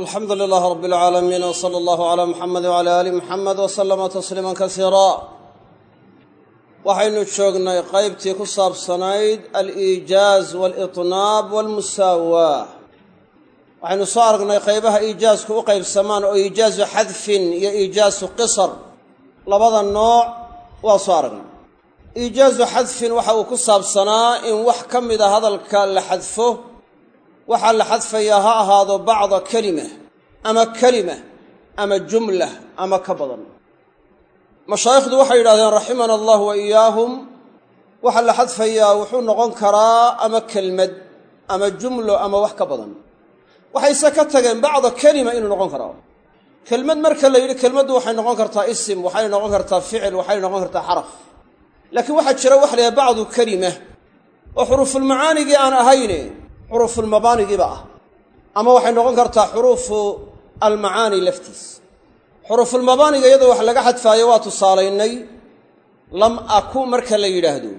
alxamdu lilaah rab اlcaalamiin w sala allahu cala muxamed wcala aali muxamed w salama tasliima kasiira waxaynu joognay qaybtii ku saabsanayd aliijaaz waliطnaab walmusaawaa. Waxaynu soo aragnay qaybaha iijaasku u qaybsamaan oo iijaazu xadfin iyo iijaasu qisar. Labada nooc waa soo aragnay. Iijaazu xadfin waxa uu ku saabsanaa in wax ka mida hadalka la xadfo waxaa la xadfayaa ha ahaado bacda kelima ama kelima ama jumla ama ka badan. Mashaayikhdu waxay yidhahdeen raximana allah wa iyaahum. Waxaa la xadfayaa wuxuu noqon karaa ama kelmad ama jumlo ama wax ka badan. Waxayse ka tageen bacda kelima inuu noqon karaa kelmad marka la yidhi kelmaddu waxay noqon kartaa isim waxay noqon kartaa ficil waxay noqon kartaa xaraf. Laakiin waxaa jira waxa la yhaha bacdu kelima oo xuruufulmacaanigii aan ahayne xuruufulmabaanigiiba ah. Ama waxay noqon kartaa xuruufu almacaani laftiis. Xuruufulmabaaniga iyadoo wax laga xadfaayo waa tusaalaynay lam aku marka la yidhaahdo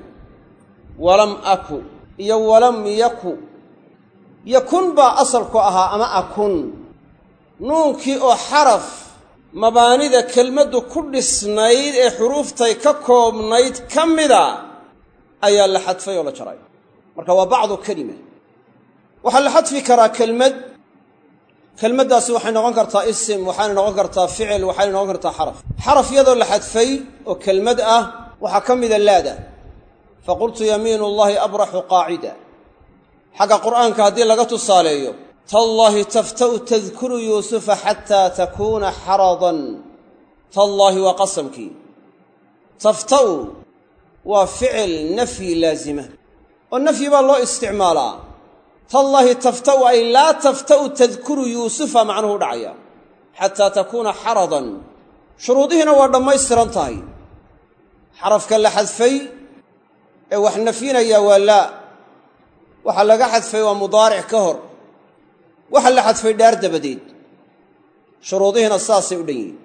walam aku iyo walam yaku. Yakun baa asalku ahaa ama akun. Nuunkii oo xaraf mabaanida kelmaddu ku dhisnayd ee xuruuftay ka koobnayd ka mida ayaa la xadfay oo la jaray. Marka waa bacdu kelima waxaa la xadfi karaa kelmad. Kelmaddaasi waxay noqon kartaa isim waxayna noqon kartaa ficil waxayna noqon kartaa xaraf. Xaraf iyadoo la xadfay oo kelmad ah waxaa ka mida laada. Faqultu yamiinu llahi abraxu qaacida. Xagga qur'aanka haddii laga tusaaleeyo tallaahi tafta'u tadkuru yuusufa xataa takuuna xaradan. Tallaahi waa qasamkii. Tafta'u waa ficil nafyi laazima. Oo nafyi baa loo isticmaalaa tallaahi tafta'u ay laa tafta'u tadkuru yuusufa macnuhu dhacaya xataa takuuna xaradan shuruudihiina waa dhammaystiran tahay xarafka la xadfay ee wax nafyinaya waa laa waxaa laga xadfay waa mudaaric ka hor waxa la xadfay dhaar dabadeed shuruudihiina saasay u dhan yihiin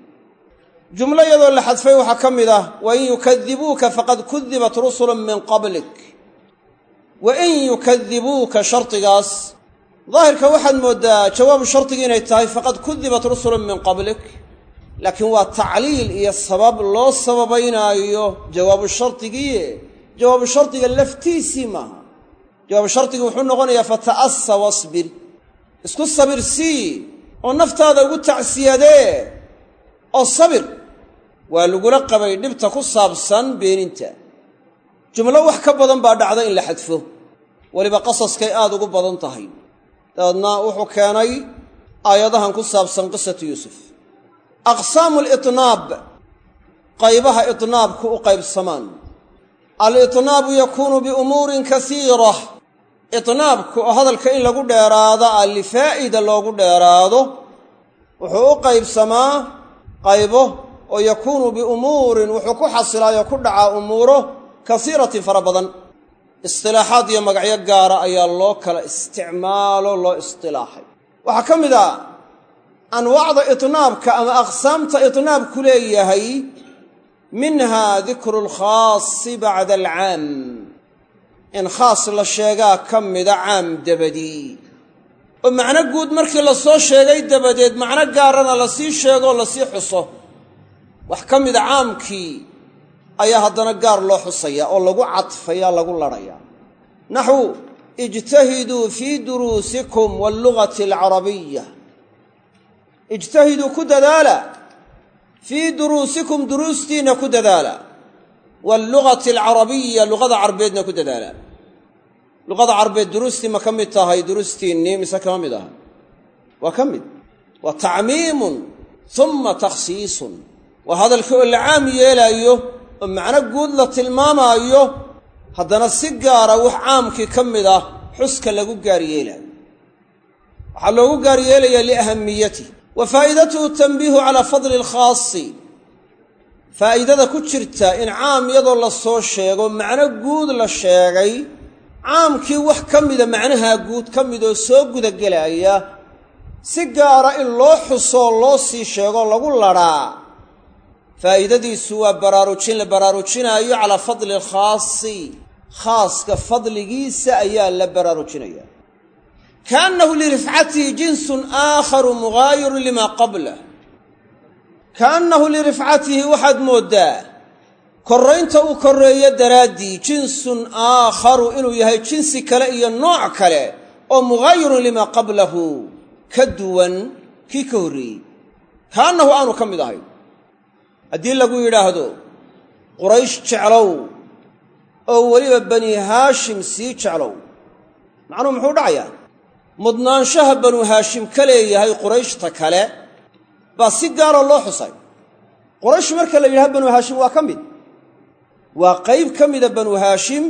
jumlo iyadoo la xadfay waxaa ka mid ah wain yukadibuuka faqad kudibat rusulun min qablik wain yukadibuuka shardigaas daahirka waxaad mooddaa jawaabu shardigii inay tahay faqad kudibat rusulun min qablik laakiin waa tacliil iyo sabab loo sababaynaayo jawaabu shardigiie jawaabu shardiga laftiisii maaha jawaabu shardigii wuxuu noqonayaa fata'assa wasbir isku sabir sii oo naftaada ugu tacsiyadee oo sabir waa lagula qabay dhibta ku saabsan beeninta jumlo wax ka badan baa dhacda in la xadfo. Weliba qasaskay aad ugu badan tahay. Dabeedna wuxuu keenay aayadahan ku saabsan qisatu yuusuf. Aqsaamu litnaab qaybaha itnaabku u qaybsamaan. Alitnaabu yakuunu biumuurin kasiira. Itnaabku oo hadalka in lagu dheeraado a lifaa'ida loogu dheeraado wuxuu u qaybsamaa qaybo oo yakuunu biumuurin wuxuu ku xasilaayoo ku dhacaa umuuro kasiiratin fara badan. Istilaaxaad iyo magacyo gaara ayaa loo kala isticmaalo loo istilaaxay. Waxaa ka mid a anwaacda itnaabka ama aqsaamta itnaabku leeyahay minhaa dikru lkhaasi bacda alcaam. In khaas la sheegaa ka mida caam dabadii oo macno guud markii la soo sheegay dabadeed macno gaarana la sii sheegoo la sii xuso. Wax ka mida caamkii ayaa haddana gaar loo xusaya oo lagu cadfaya lagu ladhaya naxwu ijtahiduu fii duruusikum wallugati alcarabiya ijtahiduu ku dadaala. Fii duruusikum duruustiinna ku dadaala. Wallugati alcarabiya luqada carbeedna ku dadaala. Luqada carbeed duruustii ma ka mid tahay duruustiinnii mise kama mid aha waa ka mid. Waa tacmiimun uma takhsiisun. Waa hadalkii oo la caam yeelaayo oo macno guud la tilmaamaayo haddana si gaara wax caamkii ka mid ah xuska lagu gaar yeelaayo. Waxaa loogu gaar yeelayaa wa faa'idatuhu tanbiihu calaa fadli alkhaasi. Faa'iidada ku jirta in caam iyadoo la soo sheego macno guud la sheegay caamkii wax ka mida macnahaa guud ka midoo soo gudagelaaya si gaara in loo xusoo loo sii sheego lagu ladhaa faa'iidadiisu waa baraarujin la baraarujinaayo calaa fadli alkhaasi khaaska fadligiisa ayaa la baraarujinaya kaannahu lirifcatihi jinsun aakharu mugaayirun limaa qablah kaannahu lirifcatihi waxaad mooddaa korraynta uu korreeyo daraaddii jinsun aakharu inuu yahay jinsi kale iyo nooc kale oo mugaayirun limaa qablahu. Ka duwan kii ka horreeyey. Kaannahu aanu ka mid ahayn haddii lagu yidhaahdo quraysh jeclow oo weliba bani haashim sii jeclow macnuhu muxuu dhacayaa mudnaanshaha banu haashim ka leeyahay qurayshta kale baa si gaara loo xusay. Quraysh marka la yidhaha banu haashim waa ka mid. Waa qayb ka mida banu haashim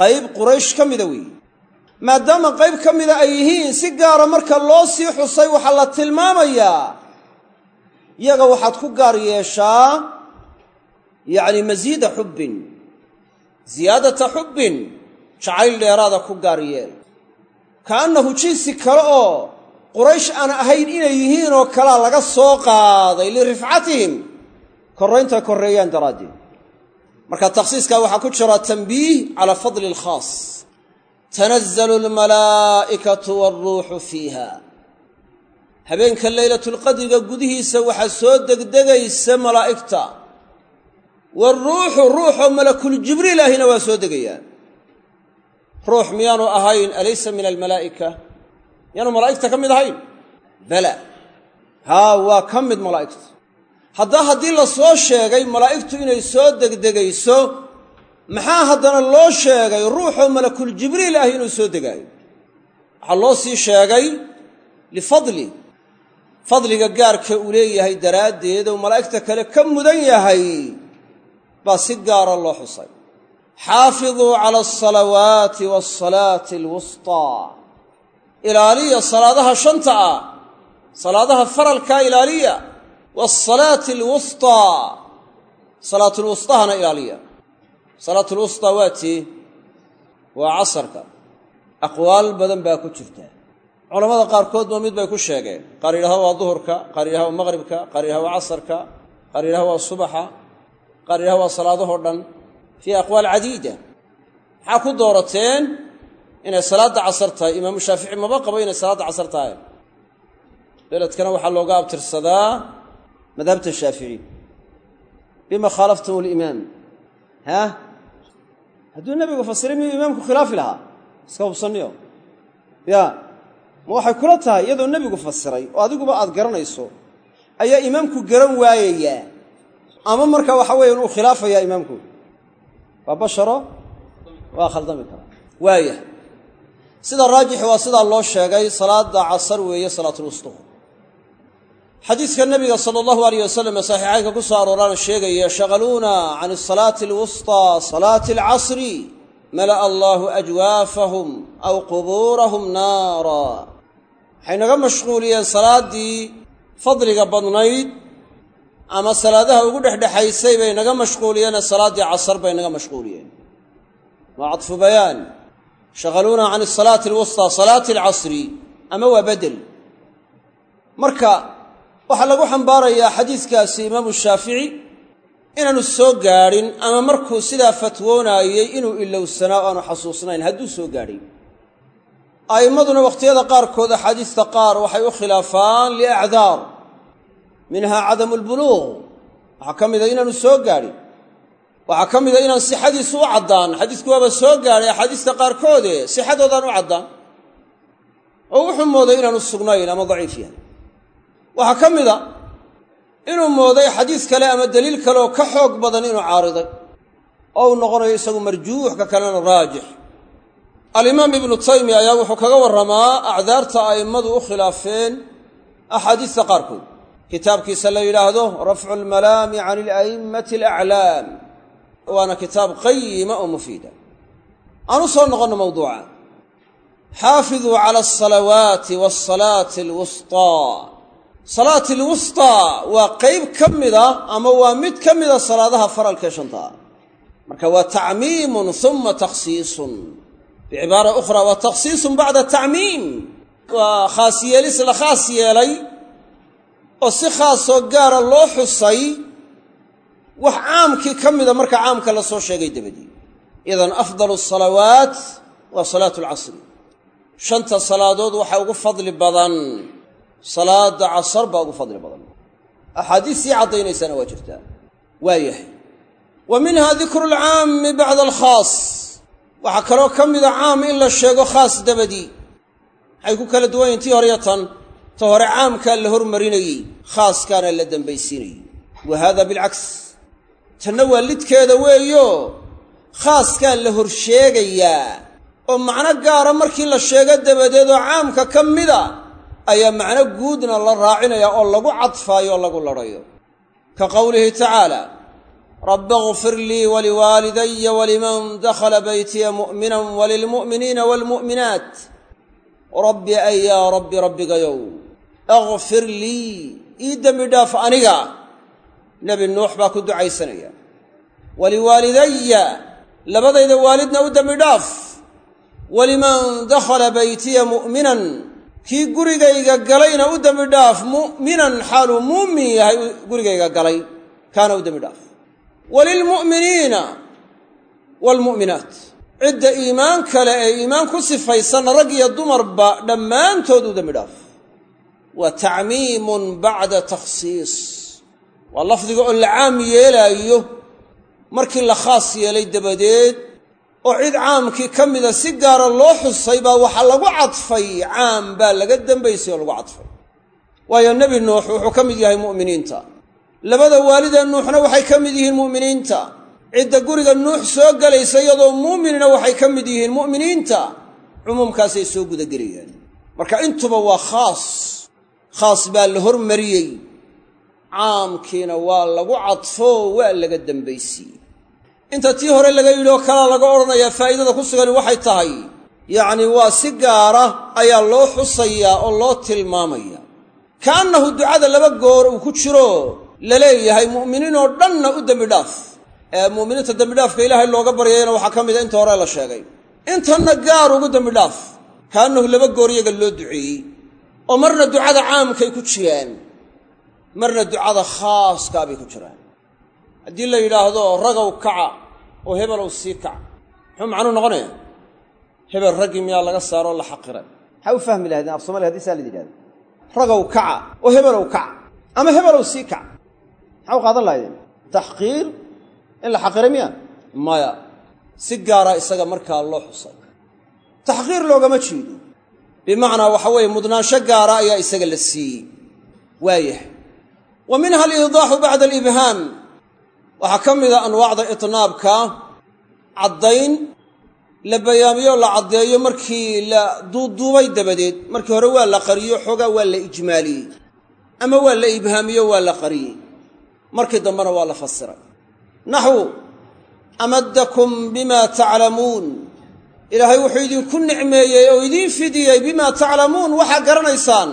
qayb quraysh ka mida weeye maadaama qayb ka mida ay yihiin si gaara marka loo sii xusay waxaa la tilmaamayaa yaga waxaad ku gaar yeeshaa yacni masiida xubbin ziyaadata xubbin jacayl dheeraada ku gaar yeel. Kaannahu jinsi kale oo quraysh aan ahayn inay yihiin oo kalea laga soo qaaday lirifcatihim korrayntay korreeyaan daraaddeed. Marka takhsiiskaa waxaa ku jira tanbiih calaa fadli alkhaas tanazzalu almalaa'ikatu waaruuxu fiiha habeenka leylatulqadriga gudihiisa waxaa soo degdegaysa malaa'igta. Waaruuxu ruuxoo malakuljibriil ahina waa soo degayaan. Ruux miyaanu ahayn alaysa min almalaa'ika? Miyaanu malaa'igta ka mid ahayn? Bala. Haa waa ka mid malaa'igta. Haddaa haddii la soo sheegay malaa'igtu inay soo degdegayso maxaa haddana loo sheegay ruuxoo malakuljibriil ah inuu soo degaayo? Waxaa loo sii sheegay lifadli fadliga gaarka uu leeyahay daraaddeed oo malaa'igta kale ka mudan yahay baa si gaara loo xusay. Xaafiduu cala alsalawaati waasalaati alwustaa ilaaliya salaadaha shanta ah salaadaha faralkaa ilaaliya. Waasalaati alwustaa salaatulwustahana ilaaliya. Salaatulwustaa waa tii waa casarka. Aqwaal badan baa ku jirta culamada qaarkoodba mid bay ku sheegeen. Qaar yidhahda waa duhurka qaar yidhahda waa maqribka qaar yidhahda waa casarka qaar yidhahda waa subaxa qaar yidhahda waa salaadahoo dhan fii aqwaal cadiida. Maxaa ku doorateen inay salaadda casar tahay? Imaamu shaafici maba qabo inay salaadda casar tahay. Beledkana waxaa looga abtirsadaa madhabta shaafici. Bima khaalaftum limaam ha? Hadduu nebigu fasiray miyuu imaamku khilaafi lahaa? Iska hubsanniyo. Ya ma waxay kula tahay iyadoo nebigu fasiray oo adiguba aad garanayso ayaa imaamku garan waayayaa ama marka waxa weeye inuu khilaafayaa imaamku. Waa basharo waa khaldami karaa waaya. Sida raajixi waa sidaa loo sheegay salaada casar weeye salaatulwustu xadiidka nabiga sala allahu alayh wasalam saxiixaynka ku soo arooraana sheegaya shaqaluuna can asalaati alwustaa salaati alcasri mala'a allaahu ajwaafahum aw qubuurahum naara waxay naga mashquuliyeen salaaddii fadliga badnayd ama salaadaha ugu dhexdhexaysay bay naga mashquuliyeen ee salaaddii casar bay naga mashquuliyeen. Waa cadfu bayaan. Shaqaluuna can asalaati alwustaa salaati alcasri ama waa bedel. Marka waxaa lagu xambaarayaa xadiidkaasi imaamu shaafici inaanu soo gaadhin ama markuu sidaa fatwoonaayey inuu ilowsanaa o aanu xasuusnayn hadduu soo gaadhay a'immaduna wakhtiyada qaarkood axaadiista qaar waxay u khilaafaan liacdaar minhaa cadamu lbuluuq waxaa ka mida inaanu soo gaadhin. Waxaa ka mida inaan sixadiisu u caddaan. Xadiisku waaba soo gaadhay axaadiista qaarkoode sixadoodaan u caddaan. Oo wuxuu mooday inaanu sugnayn ama daciif yahay. Waxaa ka mida inuu mooday xadiis kale ama deliil kale oo ka xoog badan inuu caariday. Oo uu noqonayo isagu marjuux ka kalena raajix alimaam ibnu taymiya ayaa wuxuu kaga warramaa acdaarta a'immadu u khilaafeen axaadiista qaarkood. Kitaabkiisa la yidhaahdo rafcu almalaami can ila'immati alaclaam waana kitaab qayima oo mufiida. Aan u soo noqonno mawduuca. Xaafiduu cala alsalawaati waasalaati alwustaa. Salaati alwustaa waa qayb ka mida ama waa mid ka mida salaadaha faralkee shantaa marka waa tacmiimun uma takhsiisun bicibaara ukhra waa takhsiisun bacda tacmiim. Waa khaas yeelis la khaas yeelay oo si khaasoo gaara loo xusay wax caamkii ka mida marka caamka la soo sheegay dabadii idan afdalu asalawaat waa salaatu alcasri shanta salaadood waxaa ugu fadli badan salaada casar baa ugu fadli badan. Axaadiis sii caddaynaysana waa jirtaa. Waa yahay. Wa minha dikru lcaami bacda alkhaas waxaa kaloo ka mida caam in la sheego khaas dabadii waxay ku kala duwan yihiin tii hore yo tan ta hore caamkaa la hormarinayey khaaskaana la dembaysiinayey wa haada bilcaks tanna waa lidkeeda weeyo khaaskaa la horsheegayaa oo macno gaara markii la sheego dabadeed oo caamka ka mida ayaa macno guudna la raacinaya oo lagu cadfaayo oo lagu ladhayo ka qowlihi tacaala rabbi kfir lii waliwaalidaya waliman dakhala baytiya mu'minan walilmu'miniina waalmu'minaat rabbi ay yaa rabbi rabbigayow akfir lii ii dembi dhaaf aniga nebi nuux baa ku ducaysanaya waliwaalidaya labadayda waalidna u dembi dhaaf waliman dakhala baytiya mu'minan kii gurigayga galayna u dembi dhaaf mu'minan xaaluu muumin yahay gurigayga galay kaana u dembi dhaaf walilmu'miniina waalmu'minaat cidda iimaan kale ee iimaan ku sifaysan rag iyo dumarba dhammaantood u dembi dhaaf wa tacmiimun bacda takhsiis. Waa lafdiga oo la caam yeelaayo markii la khaas yeelay dabadeed oo cid caamkii ka mida si gaara loo xusay baa waxaa lagu cadfay caam baa laga dambaysay oo lagu cadfay. Waayo nebi nuux wuxuu ka mid yahay mu'miniinta labada waalidee nuuxna waxay ka mid yihiin mu'miniinta. Cidda guriga nuux soo gelaysa iyadoo muuminina waxay ka mid yihiin mu'miniinta cumuumkaasay soo gudagelayaan. Marka intuba waa khaas. Khaas baa la hormariyey. Caamkiina waa lagu cadfo waa laga dambaysiiyey inta tii hore laga yidhi oo kalaa laga odhanayaa faa'iidada ku sugani waxay tahay. Yacni waa si gaara ayaa loo xusayaa oo loo tilmaamaya. Kaannahu ducada laba goor uu ku jiro la leeyahay mu'miniin oo dhanna u dembi dhaaf. Ee mu'miniinta dembidhaafka ilaahay looga baryayana waxaa ka mida inta hore la sheegay. Intanna gaar ugu dembi dhaaf kaannahu laba goor iyaga loo duceeyey. Oo marna ducada caamkay ku jiraan marna ducada khaaskaa bay ku jiraan haddii la yidhaahdo ragow kaca oo hebelow sii kaca. Muxuu macnuu noqonaya hebel raggii miyaa laga saaroo la xaqiray maxaa u fahmi lahaydeen af somaliya haddii saa la yidhahdo ragow kaca oo hebelow kaca. Ama hebelow sii kaca maxaa u qaadan lahaydeen taxqiir? In la xaqiray miya? Maya si gaara isaga markaa loo xusay taxqiir loogama jeedo. Bimacnaa waxa weeye mudnaansho gaara ayaa isaga la siiyey. Waayahay. Wa minha aliidaaxu bacda alibhaam waxaa ka mida anwaacda itnaabka caddayn la bayaamiyo la caddeeyo markii la duuduubay dabadeed. Markii hore waa la qariyo xoogaa waa la ijmaaliyey. Ama waa la ibhaamiyo waa la qariyey markii dambena waa la fasiray. Naxwu amaddakum bima taclamuun ilaahay wuxuu idinku nicmeeyey oo idiin fidiyey bimaa taclamuun waxaa garanaysaan.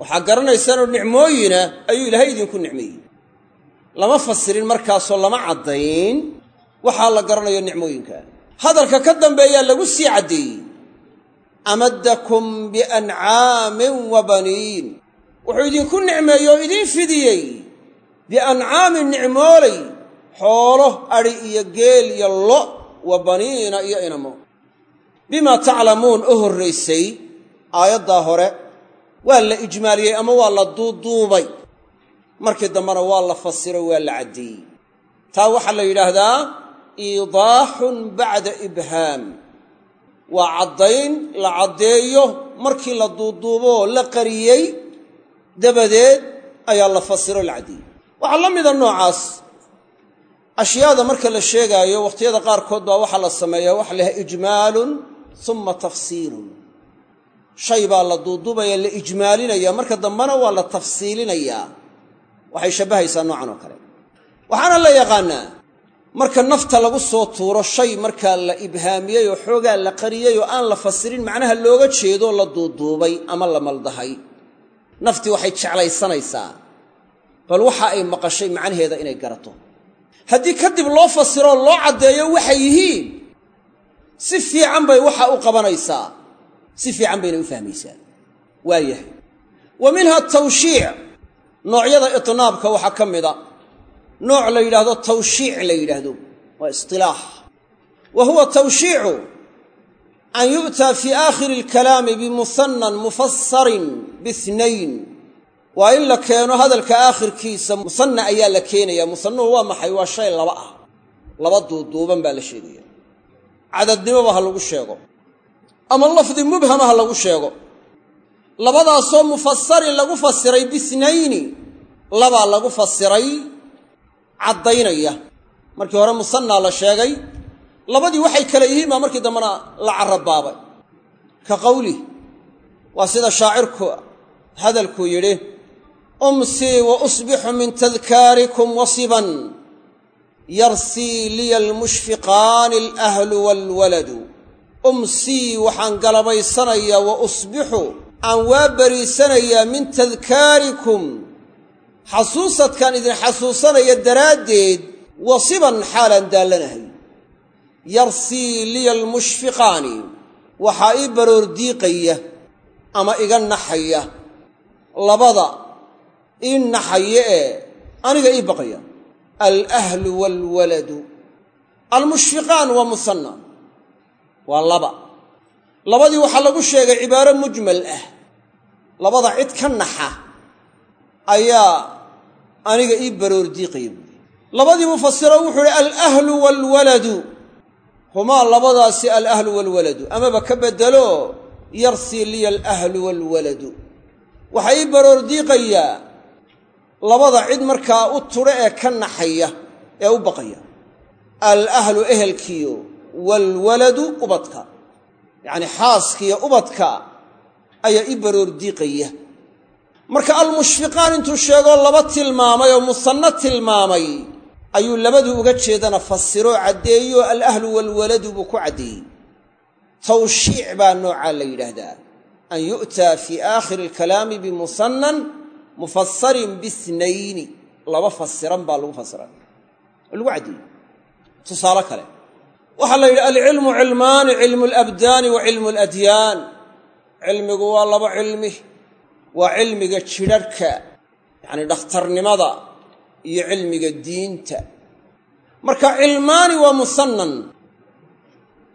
Waxaa garanaysaan oo nicmooyina ayuu ilaahay idinku nicmeeyey. Lama fasirin markaasoo lama caddayn. Waxaa la garanayo nicmooyinka. Hadalka ka dambeeyaa lagu sii caddeeyey amaddakum biancaamin wa baniin. Wuxuu idinku nicmeeyey oo idiin fidiyey biancaamin nicmoolay xoolo adhi iyo geel iyo lo wa baniina iyo inamo. Bimaa taclamuun oo horraysay aayaddaa hore waa la ijmaaliyey ama waa la duuduubay. Markii dambena waa la fasiro waa la caddeeyey taa waxaa la yidhaahdaa iidaaxun bacda ibhaam. Waa caddayn la caddeeyo markii la duuduuboo la qariyey dabadeed ayaa la fasiro la caddeeyey waxaa la mida noocaas ashyaada marka la sheegaayo wakhtiyada qaarkood baa waxaa la sameeyaa waxa la ijmaalun uma tafsiilun. Shay baa la duuduubaya la ijmaalinaya marka dambena waa la tafsiilinayaa. Waxay shabbahaysaa noocan oo kale. Waxaana la yaqaannaa marka nafta lagu soo tuuro shay markaa la ibhaamiyey oo xoogaa la qariyey oo aan la fasirin macnaha looga jeedoo la duuduubay ama la maldahay. Naftii waxay jeclaysanaysaa bal waxa ay maqashay macnaheeda inay garato. Haddii kadib loo fasiroo loo caddeeyo waxay yihiin si fiican bay waxa u qabanaysaa. Si fiican baynay u fahmaysaa. Waayahay wa minha tawshiic. Noocyada itnaabka waxaa ka mida. Nooc la yidhaahdo tawshiic la yidhaahdo. Waa istilaax wa huwa tawshiicu an yu'taa fii aakhiri alkalaami bimusannan mufasarin biithnayn waa in la keeno hadalka aakhirkiisa musanna ayaa la keenaya. Musannuhu waa maxay? Waa shay laba ah. Laba duuduuban baa la sheegaya. Cadadnimoba ha lagu sheego. Ama lafdi mubhama ha lagu sheego. Labadaasoo mufasarin lagu fasiray bihnayni labaa lagu fasiray caddaynaya. Markii hore musannaa la sheegay labadii waxay kale yihiin baa markii dambena la carabaabay ka qawlih waa sida shaacirku hadalkuu yidhi umsii wa usbixu min tadkaarikum wasiban yarsii liya almushfiqaani alahlu waalwaladu umsii waxaan galabaysanayaa wa usbixu aan waa bariisanayaa min tadkaarikum xasuusadkaan idin xasuusanaya daraaddeed wasiban xaalaan daallanahay yarsii liya almushfiqaani waxaa ii baroordiiqaya ama iga naxaya labada ii naxaya ee aniga ii baqaya. Alahlu waalwaladu almushfiqaan waa musanna. Waa laba. Labadii waxaa lagu sheegay cibaaro mujmal ah. Labada cid ka naxa ayaa aniga ii baroordiiqaya buuri labadii mufasiro wuxuu ihi alahlu waalwaladu humaa labadaasi alahlu waalwaladu amaba ka beddelo yarsii liya alahlu waalwaladu waxaa ii baroordiiqayaa labada cid markaa u tudho ee ka naxaya ee u baqaya. Alahlu ehelkiyo waalwaladu ubadka. Yacnii xaaskiiyo ubadka ayaa ii baroordiiqaya marka almushfiqaan intuu sheegoo laba tilmaamay oo musanno tilmaamay ayuu labadu uga jeedana fasiroo caddeeyo alahlu waalwaladu buu ku caddeeyey. Tawshiic baa noocaa la yidhaahdaa. An yu'taa fii aakhiri alkalaami bimusannan mufasarin bihnayni laba fasiran baa lagu fasiray oo lagu caddeeyey tusaale kale. Waxaa la yidhi alcilmu cilmaani cilmu alabdaani wa cilmu aladyaan cilmigu waa laba cilmi. Waa cilmiga jidharhka yacni dhakhtarnimada iyo cilmiga diinta. Marka cilmaani waa musannan.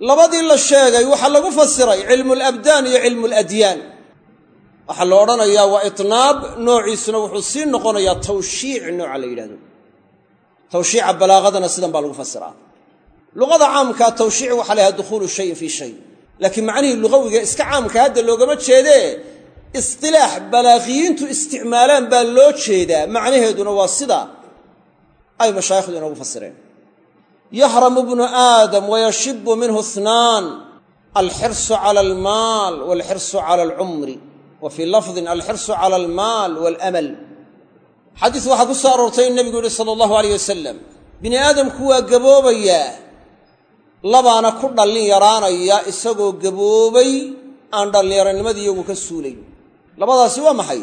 Labadii la sheegay waxaa lagu fasiray cilmu alabdaan iyo cilmu aladyaan waxaa la odhanayaa waa itnaab noociisuna wuxuu sii noqonayaa tawshiic nooca la yidhahdo tawshiica balaaqadana sidan baa lagu fasiraa luqada caamkaa tawshiic waxaa la yhaha dukhuulu shayin fii shay. Laakiin macnihii lugawiga iska caamka hadda loogama jeedee istilaax balaaqiyiintu isticmaalaan baa loo jeedaa. Macnaheeduna waa sida ay mashaayikhdu inoogu fasireen yahramu bnu aadam wayashibu minhu ithnaan alxirsu cala almaal walxirsu cala alcumri wa fii lafdin alxirsu cala almaal waalamal xadiis waxaa ku soo aroortay in nebigu yihi sala allahu alayh wasalam bini aadamku waa gaboobayaa labaana ku dhallin yaraanaya isagoo gaboobay aan dhallinyaranimadii iyagu ka suulay labadaasi waa maxay?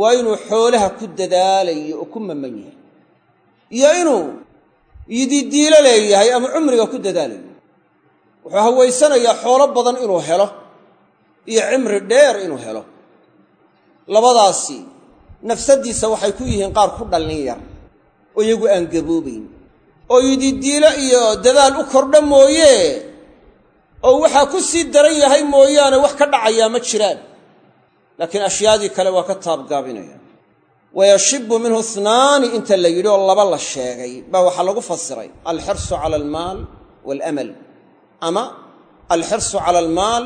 Waa inuu xoolaha ku dadaalayo oo ku maman yahay iyo inuu yididiilo leeyahay ama cumriga ku dadaalayo. Wuxuu hawaysanayaa xoolo badan inuu helo iyo cimri dheer inuu helo. Labadaasi nafsaddiisa waxay ku yihiin qaar ku dhallin yar oo iyagu aan gaboobayn oo yididiilo iyo dadaal u kordha mooye oo waxaa ku sii daran yahay mooyaane wax ka dhacayaa ma jiraan. Laakiin ashyaadii kale waa ka taabgaabinaya. Wayashibu minhu ihnaani inta la yidhi oo laba la sheegay baa waxaa lagu fasiray alxirsu cala almaal waalamal ama alxirsu cala almaal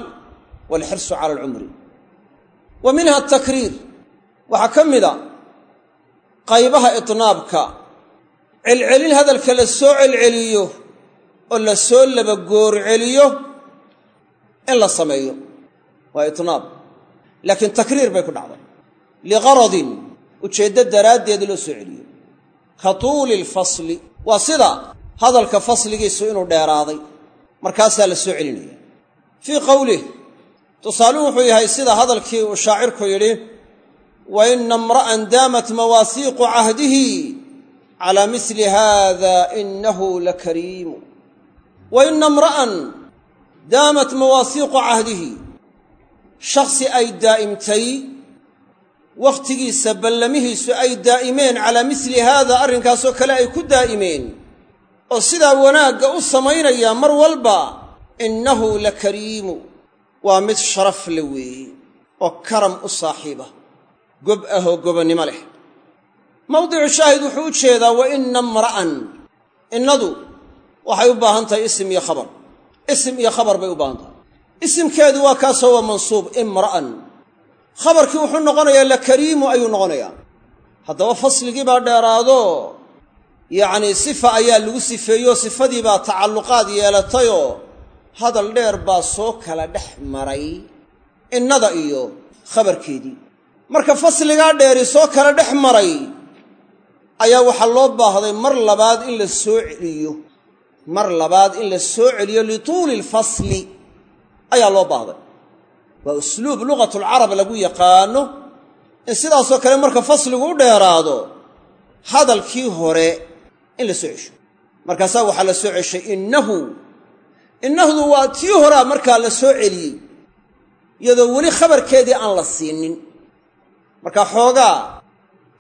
waalxirsu cala alcumri wa minha atakriir waxaa ka mida qaybaha itnaabka celcelin hadalka la soo celceliyo oo la soo labagoorceliyo in la sameeyo waa itnaab laakiin takriir bay ku dhacday liqaradin ujeeddo daraaddeed loo soo celiyo ka tuuli lfasli waa sida hadalka fasligiisu inuu dheeraaday markaasaa la soo celinaya fii qowlih tusaaluhu wuxuu yahay sida hadalkii uu shaacirku yidhi wa ina imra'an daamat mawaasiiqu cahdihi calaa misli haada inahu lakariimu wa ina imra'an daamat mawaasiiqu cahdihi shakhsi ay daa'imtay wakhtigiisa ballamihiisu ay daa'imeen calaa misli haada arrinkaasoo kale ay ku daa'imeen. Oo sidaa wanaagga u samaynaya mar walba innahu la kariimu waa mid sharaf le weeye oo karam u saaxiiba. Gob ahoo gobonnimo leh. Mawdicu shaahid wuxuu u jeedaa wa inna imra'an. Innadu waxay u baahan tahay isim iyo khabar. Isim iyo khabar bay u baahan tahay. Isimkeedu waa kaasoo waa mansuub imra'an. Khabarkii wuxuu noqonayaa la kariimu ayuu noqonayaa. Haddaba fasligii baa dheeraado. Yacnii sifa ayaa lagu sifeeyoo sifadii baa tacalluqaad yeelatayoo hadal dheer baa soo kala dhex maray innada iyo khabarkeedii. Marka fasligaa dheeri soo kala dhex maray ayaa waxaa loo baahday mar labaad in la soo celiyo. Mar labaad in la soo celiyo lituuli lfasli ayaa loo baahday. Waa usluub lugatulcarab lagu yaqaano in sidaasoo kale marka fasligu u dheeraado hadalkii hore in la soo cesho. Markaasaa waxaa la soo ceshay innahu innahdu waa tii horaa markaa la soo celiyey iyadoo weli khabarkeedii aan la siinin. Marka xoogaa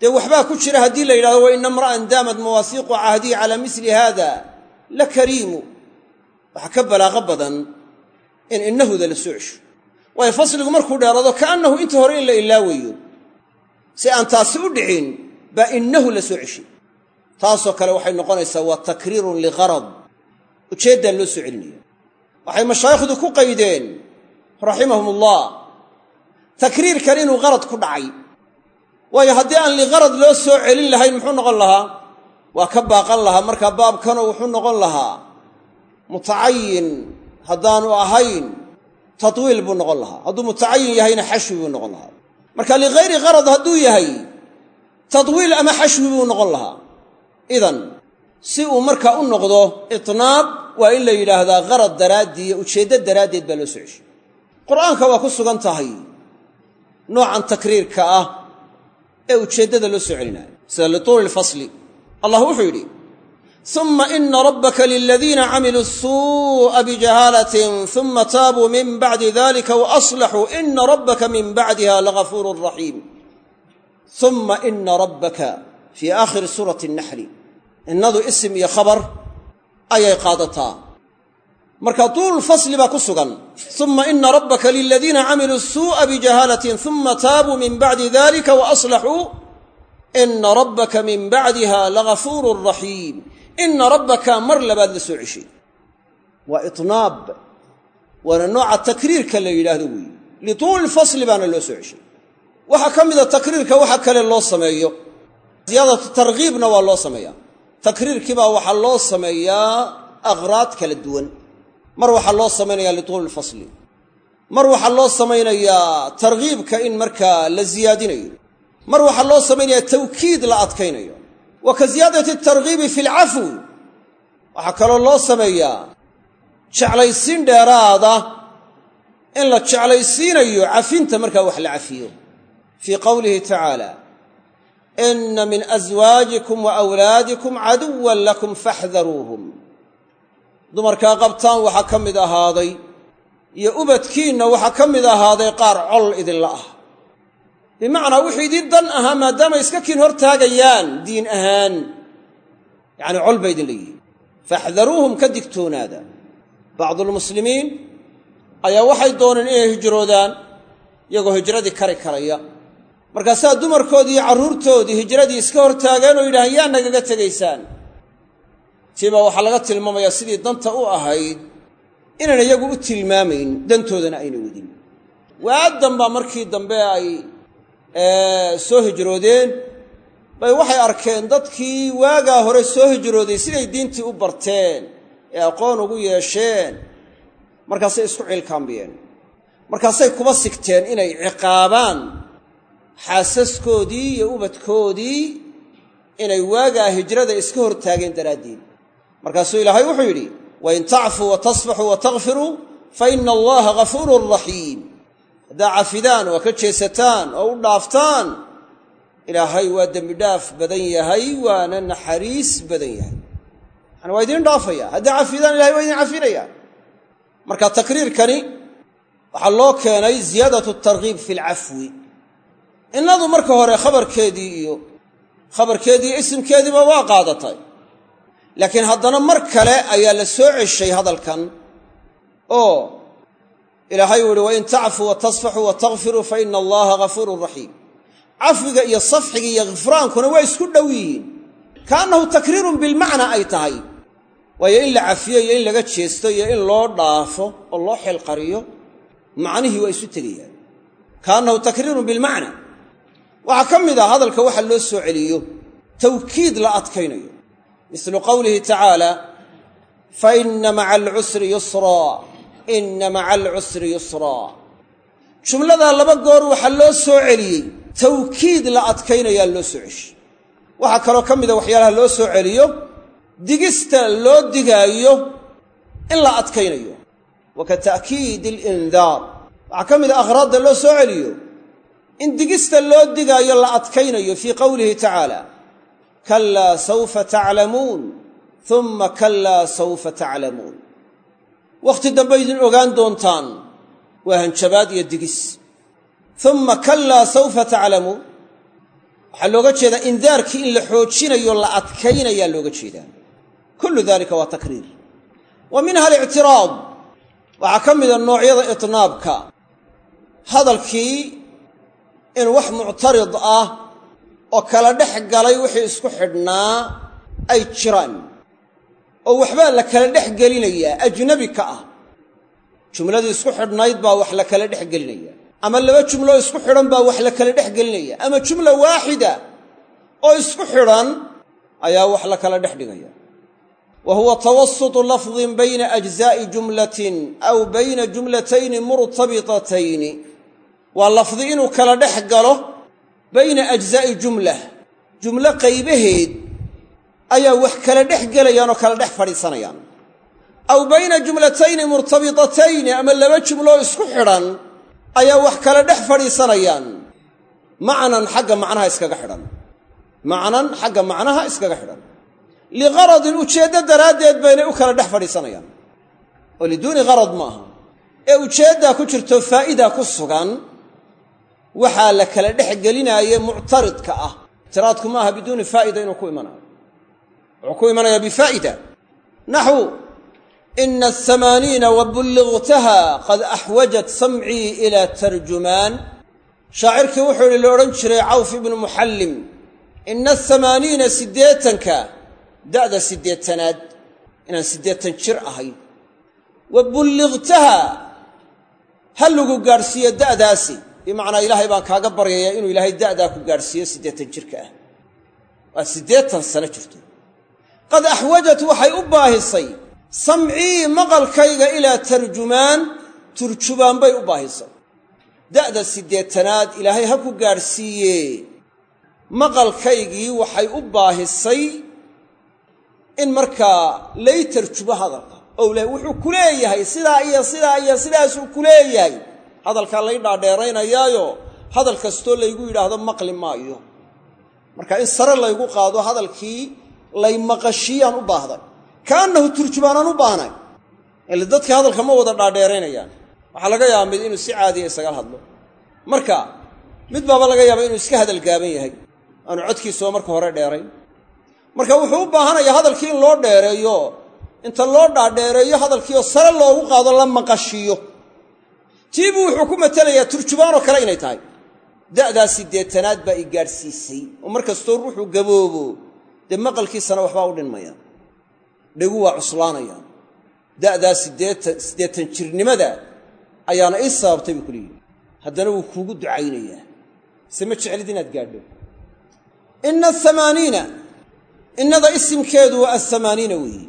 dee waxbaa ku jira haddii la yidhahdo wa ina imra'an daamad mawaasiiqu cahdihi calaa misli haada la kariimu. Waxaa ka balaaqo badan in innahuda la soo cesho. Waayo fasligu markuu dheeraado kaannahu inta hore in la ilaawayo si aan taasi u dhicin baa innahu la soo ceshay taasoo kale waxay noqonaysaa waa takriirun liqarad. Ujeeddaa loo soo celinaya waxay mashaayikhdu ku qaydeen raximahum ullah takriirkan inuu qarad ku dhacay. Waayo haddii aan liqarad loo soo celin lahayn muxuu noqon lahaa? Waa ka baaqan lahaa. Markaa baabkanoo wuxuu noqon lahaa mutacayin haddaanu ahayn tatwiil buu noqon lahaa. Hadduu mutacayin yahayna xashwi buu noqon lahaa. Marka ligayri qarad hadduu yahay tadwiil ama xashwi buu noqon lahaa. Idan si uu markaa u noqdo itnaab waa in la yidhaahdaa qarad daraaddii iyo ujeeddo daraaddeed baa loo soo ceshay qur'aanka waa ku sugan tahay noocan takriirka ah ee ujeeddada loo soo celinaayo sida lituuli lfasli allah wuxuu yidhi uma ina rabbaka liladiina camiluu suu'a bijahaalatin uma taabuu min bacdi dalika waaslaxuu ina rabbaka min bacdiha lagafuurun raxiim uma ina rabbaka fii aakhiri suurati naxli innadu isim iyo khabar ayay qaadataa. Marka tuulu fasli baa ku sugan. Uma ina rabbaka liladiina camiluu suu'a bijahaalatin uma taabuu min bacdi dalika waaslaxuu ina rabbaka min bacdiha lagafuurun raxiim ina rabbaka mar labaad la soo ceshay waa itnaab waana nooca takriirka la yidhaahdo weeye lituuli fasli baana loo soo ceshay waxaa ka mida takriirka waxa kale loo sameeyo. Ziyaadatu targhiibna waa loo sameeyaa takriirkiibaa waxaa loo sameeyaa aqraad kala duwan. Mar waxaa loo samaynayaa lituuli lfasli mar waxaa loo samaynayaa targhiibka in markaa la ziyaadinayo. Mar waxaa loo samaynayaa tawkiid la adkaynayo. Wa ka ziyaadati targhiibi fi lcafwi waxaa kaloo loo sameeyaa jeclaysiin dheeraada in la jeclaysiinayo cafinta markaa wax la cafiyo. Fii qowlihi tacaala ina min aswaajikum wa awlaadikum caduwan lakum faxdaruuhum dumarkaa qabtaan waxaa ka mid ahaaday iyo ubadkiinna waxaa ka mid ahaaday qaar col idinla ah bimacnaa wixii idiin dan ahaa maadaama iska kiin hor taagayaan diin ahaan yacni col ba idinla yihiin faxdaruuhum ka digtoonaada bacdulmuslimiin ayaa waxay dooneen inay hijroodaan iyagoo hijradii kari karaya markaasaa dumarkoodii iyo carruurtoodii hijradii iska hor taageen oo yidhahaan yaa nagaga tegaysaan. Tiibaa waxaa laga tilmaamayaa sidii danta u ahayd inaan iyagu u tilmaamayn dantoodana ayna wadin waadan baa markii dambe ay soo hijroodeen bay waxay arkeen dadkii waagaa hore soo hijrooday siday diintii u barteen ee aqoon ugu yeesheen. Markaasay isku ciilkaambiyeen markaasay kuba sigteen inay ciqaabaan xaasaskoodii iyo ubadkoodii inay waagaa hijrada iska hor taageen daraaddeed. Markaasuu ilaahay wuxuu yidhi wain tacfuu wa tasfaxuu wa takfiruu fa ina allaha gafuurun raxiim haddaa cafidaan oo ka jeesataan oo u dhaaftaan ilaahay waa dembi dhaaf badan yahay waana naxariis badan yahay. Yani waa idiin dhaafaya. Haddaa cafidaan ilahay waa idin cafinaya marka takriirkani waxaa loo keenay ziyaadatu targhiib fi lcafwi innadu marka hore khabarkeedii iyo khabarkeedii iyo isimkeediiba waa qaadatay. Laakiin haddana mar kale ayaa la soo ceshay hadalkan oo ilaahay uu yihi wain tacfuu wa tasfaxuu wa takfiruu fa allaha gafuurun raxiim cafwiga iyo safxiga iyo khifraankuna waa isku dhow yihiin kaannahu takriirun bilmacna ay tahay. Waayo in la cafiyo iyo in laga jeesto iyo in loo dhaafo oo loo xilqariyo macnihii waa isu tegayaan. Kaannahu takriirun bilmacna waxaa ka mid ah hadalka waxa loo soo celiyo tawkiid la adkaynayo. Mislu qowlihi tacaala fa inna maca alcusri yusraa inna maca alcusri yusraa jumladaa laba goor waxaa loo soo celiyey tawkiid la adkaynayaa loo soo ceshay waxaa kaloo ka mida waxyaalaha loo soo celiyo digista loo digaayo in la adkaynayo. Wa ka ta'kiidi alindaar waxaa ka mida akhraadda loo soo celiyo in digista loo digaayo la adkaynayo fii qowlihi tacaala kallaa sawfa taclamuun humma kallaa sawfa taclamuun. Wakhti dambe idin ogaan doontaan waa hanjabaad iyo digis. Humma kallaa sawfa taclamuun waxaa looga jeedaa indaarkii in la xoojinayo la adkaynayaa looga jeedaa. Kullu dalika waa takriir. Wa minha alictiraad. Waxaa ka mida noocyada itnaabka. Hadalkii in wax muctarid ah oo kala dhex galay wixii isku xidhnaa ay jiraan. Oo waxbaa la kala dhex gelinayaa ajnabi ka ah. Jumladii isku xidhnayd baa wax la kala dhex gelinaya. Ama laba jumloo isku xidhan baa wax la kala dhex gelinaya. Ama jumla waaxida oo isku xidhan ayaa wax la kala dhex dhigaya. Wa huwa tawasutu lafdin bayna ajzaa'i jumlatin aw bayna jumlatayni murtabitatayni waa lafdi inuu kala dhex galo bayna ajzaa'i jumlah jumlo qaybaheed ayaa wax kala dhex gelayaan oo kala dhex fadhiisanayaan. Aw bayna jumlatayni murtabitatayni ama laba jumloo isku xidhan ayaa wax kala dhex fadhiisanayaan. Macnan xagga macnaha iskaga xidhan. Macnan xagga macnaha iskaga xidhan. Liqaradin ujeeddo daraaddeed baynay u kala dhex fadhiisanayaan. Oo liduuni qarad maaha. Ee ujeeddaa ku jirto faa'iida ku sugan waxaa la kala dhex gelinaaye muctaridka ah. Ictiraadku maaha biduuni faa'ida inuu ku imanayo. Wuxuu ku imanayaa bifaa'ida. Naxwu ina athamaaniina wa bulligtaha qad axwajat samcii ilaa tarjumaan. Shaacirkii wuxuu yihi la odhan jiray cawf ibnu muxallim ina athamaaniina siddeetanka da'da siddeetanaad inaan siddeetan jir ahay wa bulligtaha ha lagu gaadhsiiyo da'daasi bimacnaa ilaahay baan kaaga baryayaa inuu ilaahay da'daa ku gaadhsiiyo siddeetan jirka ah. Waa siddeetan sano jirto. Qad axwajat waxay u baahisay samcii maqalkayga ilaa tarjumaan turjubaan bay u baahisay. Da'da siddeetanaad ilaahay ha ku gaadhsiiye maqalkaygii waxay u baahisay in markaa lay tarjubo hadalka. Ou leh wuxuu ku leeyahay sidaa iyo sidaa iyo sidaasuu ku leeyahay hadalkaa lay dhaadheeraynayaayo hadal kastoo laygu yidhaahdo maqli maayo. Marka in sare laygu qaado hadalkii lay maqashiyaan u baahday. Kaannahu turjubaanaan u baahnay ile dadkii hadalka ma wada dhaadheeraynayaan. Waxaa laga yaabaa mid inuu si caadiya isaga hadlo. Marka mid baaba laga yaaba inuu iska hadal gaaban yahay. Aanu codkiisuba marka hore dheerayn. Marka wuxuu u baahanayaa hadalkii in loo dheereeyo. Inta loo dhaadheereeyo hadalkiioo sare loogu qaado la maqashiiyo tiibuu wuxuu ku matelayaa turjubaanoo kale inay tahay. Da'daa siddeetanaad baa i gaadhsiisay oo mar kastoo ruuxuu gaboobo dee maqalkiisana waxbaa u dhinmayaan dhegu waa cuslaanayaan da'daa siddeetan jirnimada ayaana ii sababtay buu ku leeyihi haddana wuu kuugu ducaynayaa. Se ma jeclid inaad gaadho? Ina athamaaniina innada isimkeedu waa athamaaniina weeye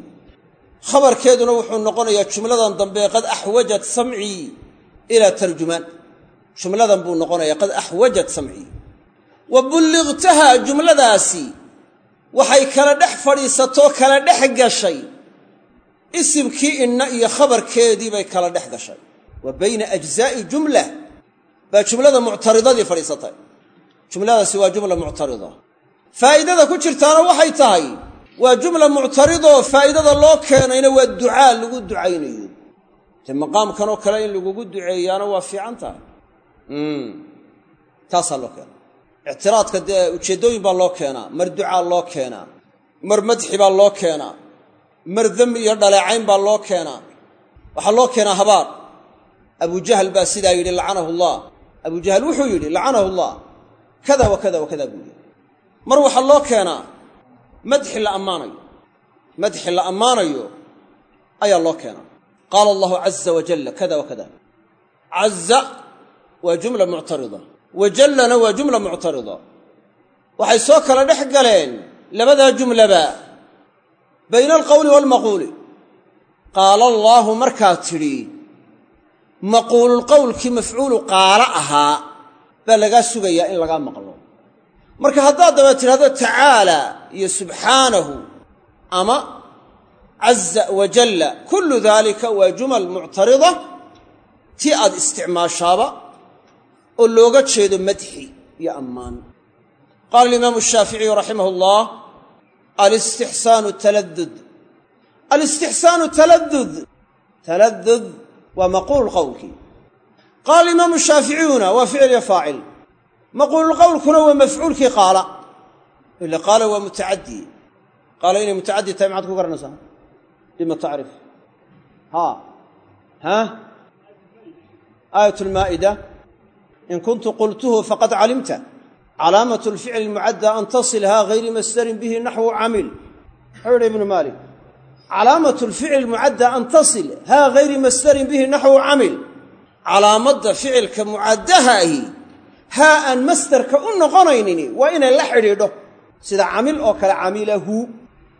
khabarkeeduna wuxuu noqonayaa jumladan dambe qad axwajat samcii ilaa tarjumaan. Jumladan buu noqonayaa qad axwajat samcii wa bulligtaha jumladaasi waxay kala dhex fadhiisatoo kala dhex gashay. Isimkii inna iyo khabarkeedii bay kala dhex gashay. Wa bayna ajzaa'i jumla baa jumlada muctaridadii fadhiisatay. Jumladaasi waa jumla muctarida. Faa'idada ku jirtaana waxay tahay waa jumla muctaridoo faa'idada loo keenayna waa ducaa lagu ducaynayo dee maqaamkanoo kale in lagugu duceeyaana waa fiican tahay taasaa loo keenaa ictiraadka dee ujeeddooyin baa loo keenaa mar ducaa loo keenaa mar madxi baa loo keenaa mar dembi iyo dhaleecayn baa loo keenaa waxaa loo keenaa habaar. Abujahal baa sidaa yidhi lacanahu allah abujahal wuxuu yidhi lacanahu allah kada wa kada wa kada buu yidhi. Mar waxaa loo keenaa madxi la ammaanayo. Madxi la ammaanayo ayaa loo keenaa qaala allahu caza wajalla kada wa kada caza waa jumla muctarida. wajallana waa jumla muctarida. waxay soo kala dhex galeen labadaa jumlaba bayna alqowli waalmaquuli qaala allaahu markaad tidhi maquululqowlkii mafcuulu qaala ahaa baa lagaa sugayaa in lagaa maqlo. Marka haddaad daba tidhahdo tacaala iyo subxaanahu ama caza wajalla kullu daalika waa jumal muctarida tii aad isticmaashaaba oo looga jeedo madxi iyo ammaan. Qaala alimaamu shaaficiyu raximah allah alistixsaanu taladud alistixsaanu taladud taladud waa maquulu qowlkii qaala alimaamu shaaficiyuna waa ficil iyo faacil. Maquululqowlkuna waa mafcuulkii qaala. Ila qaala waa mutacaddi. Qaala inay mutacaddi tahay maxaad ku garanaysaa bima tacrif ha ha aayat lmaa'ida in kuntu qultuhu faqad calimta calaamat lficli lmucadda an tasil haa gayri masdarin bihi naxwu camil wuxuu yidhi ibnu maalik calaamat lficli lmucadda an tasil haa gayri masdarin bihi naxwu camil calaamadda ficilka mucaddaha ahi haa aan masdarka u noqonaynin waa inay la xidhiidho sida camil oo kale camilahu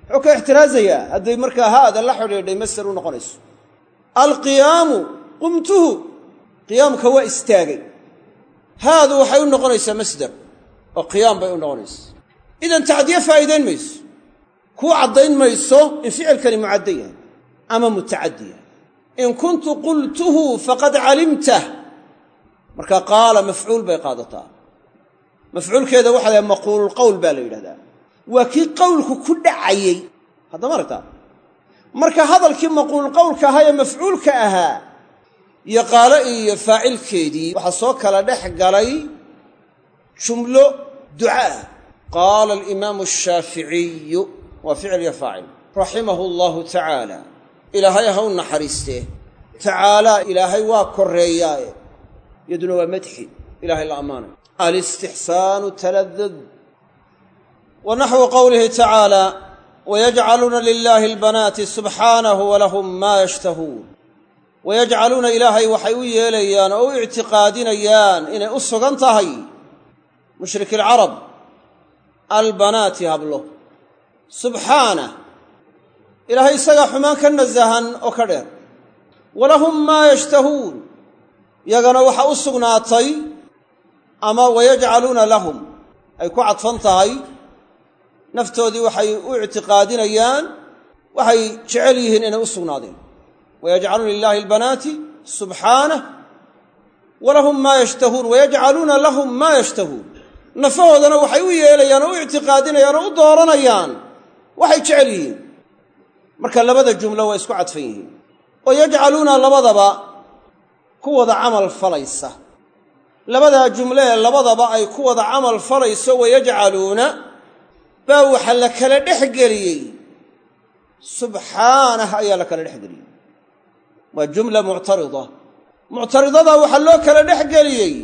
wuxuu ka ixtiraazayaa hadday markaa haada la xidhiidhay masdar u noqonayso. Alqiyaamu qumtuhu qiyaamka waa istaagay. Haadu waxay u noqonaysaa masdar oo qiyaam bay u noqonaysaa idan tacdiye faa'iidayn mayso kuu caddayn mayso in ficilkani mucaddo yahay ama mutacaddi yahay. In kuntu qultuhu faqad calimtah marka qaala mafcuul bay qaadataa. Mafcuulkeeda waxa la maquululqowl baa la yidhahdaa waa kii qowlku ku dhacayey haddama aragtaa marka hadalkii maquululqowlka ahaa ee mafcuulka ahaa iyo qaalo iyo faacilkeedii waxaa soo kala dhex galay jumlo ducaah qaala alimaamu ashaaficiyu waa ficil iyo faacil. Raximahu allahu tacaala ilaahay ha u naxariistee tacaalaa ilaahay waa korreeyaaye. Yaduna waa madxi ilahay la ammaanay. Alistixsaanu taladud wa naxwu qowlihi tacaala wayajcaluuna lilaahi albanaati subxaanahu walahum maa yashtahuun wayajcaluuna ilaahay waxay u yeelayaan oo u ictiqaadinayaan inay u sugan tahay mushriki alcarab albanaati hablo. Subxaanah ilaahay isagaa xumaan ka nasahan oo ka dheer. Walahum maa yashtahuun yagana waxaa u sugnaatay ama wayajcaluuna lahum ay ku cadfan tahay naftoodii waxay u ictiqaadinayaan waxay jecel yihiin inay u sugnaadeen. Wayajcaluuna lilaahi albanaati subxaanah walahum maa yashtahuun wayajcaluuna lahum maa yashtahuun. Nafahoodana waxay u yeelayaan oo u ictiqaadinayaan oo u dooranayaan waxay jecel yihiin. Marka labada jumlo waa isku cadfan yihiin. Oo yajcaluuna labadaba ku wada camal falaysa. Labadaa jumle ee labadaba ay ku wada camal falayso wayajcaluuna baa waxa la kala dhex geliyey. Subxaanah ayaa la kala dhex geliyey. Waa jumla muctarida. Muctaridadaa waxaa loo kala dhex geliyey.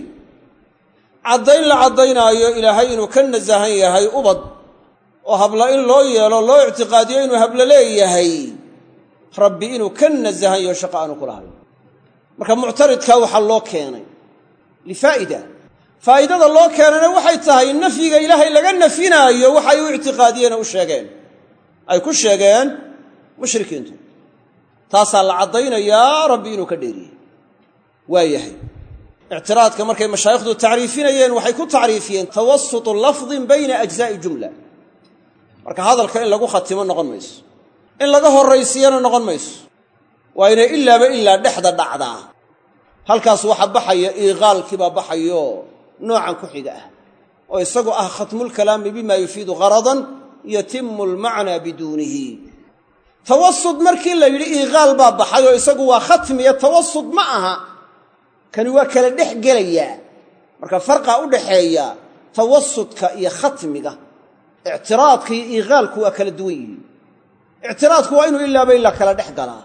Caddayn la caddaynaayo ilaahay inuu ka nasahan yahay ubad oo habla in loo yeelo loo ictiqaadiyo inuu hablo leeyahay. Rabbi inuu ka nasahan yaho shaqa aanu ku marka muctaridkaa waxaa loo keenay. Lifaa'ida faa'idada loo keenayna waxay tahay nafyiga ilaahay laga nafinaayo waxay u ictiqaadiyeen u sheegeen. Ay ku sheegeen mushrikiintu. Taasaa la caddaynayaa rabbi inuu ka dheeriyey waa yahay. Ictiraadka markay mashaayikhdu tacriifinayeen waxay ku tacriifiyeen tawasutu lafdin bayna ajzaa'i jumla. Marka hadalka in lagu khatimo noqon mayso. In laga horraysiyana noqon mayso. Waa inay ilaaba ilaa dhexda dhacdaa. Halkaas waxa baxaya iiqaalkiibaa baxayo noocan ku xiga ah oo isagu ah khatmulkalaami bima yufiidu gharadan yatimu almacnaa biduunihi. Tawasud markii la yidhi iiqaal baa baxay oo isagu waa khatmiya tawasud ma aha kani waa kala dhex gelayaa. Marka farqa u dhaxeeya tawasudka iyo khatmiga ictiraadka iyo iiqaalku waa kala duwan yihiin. Ictiraadku waa inuu ilaaba ilaa kala dhex galaa.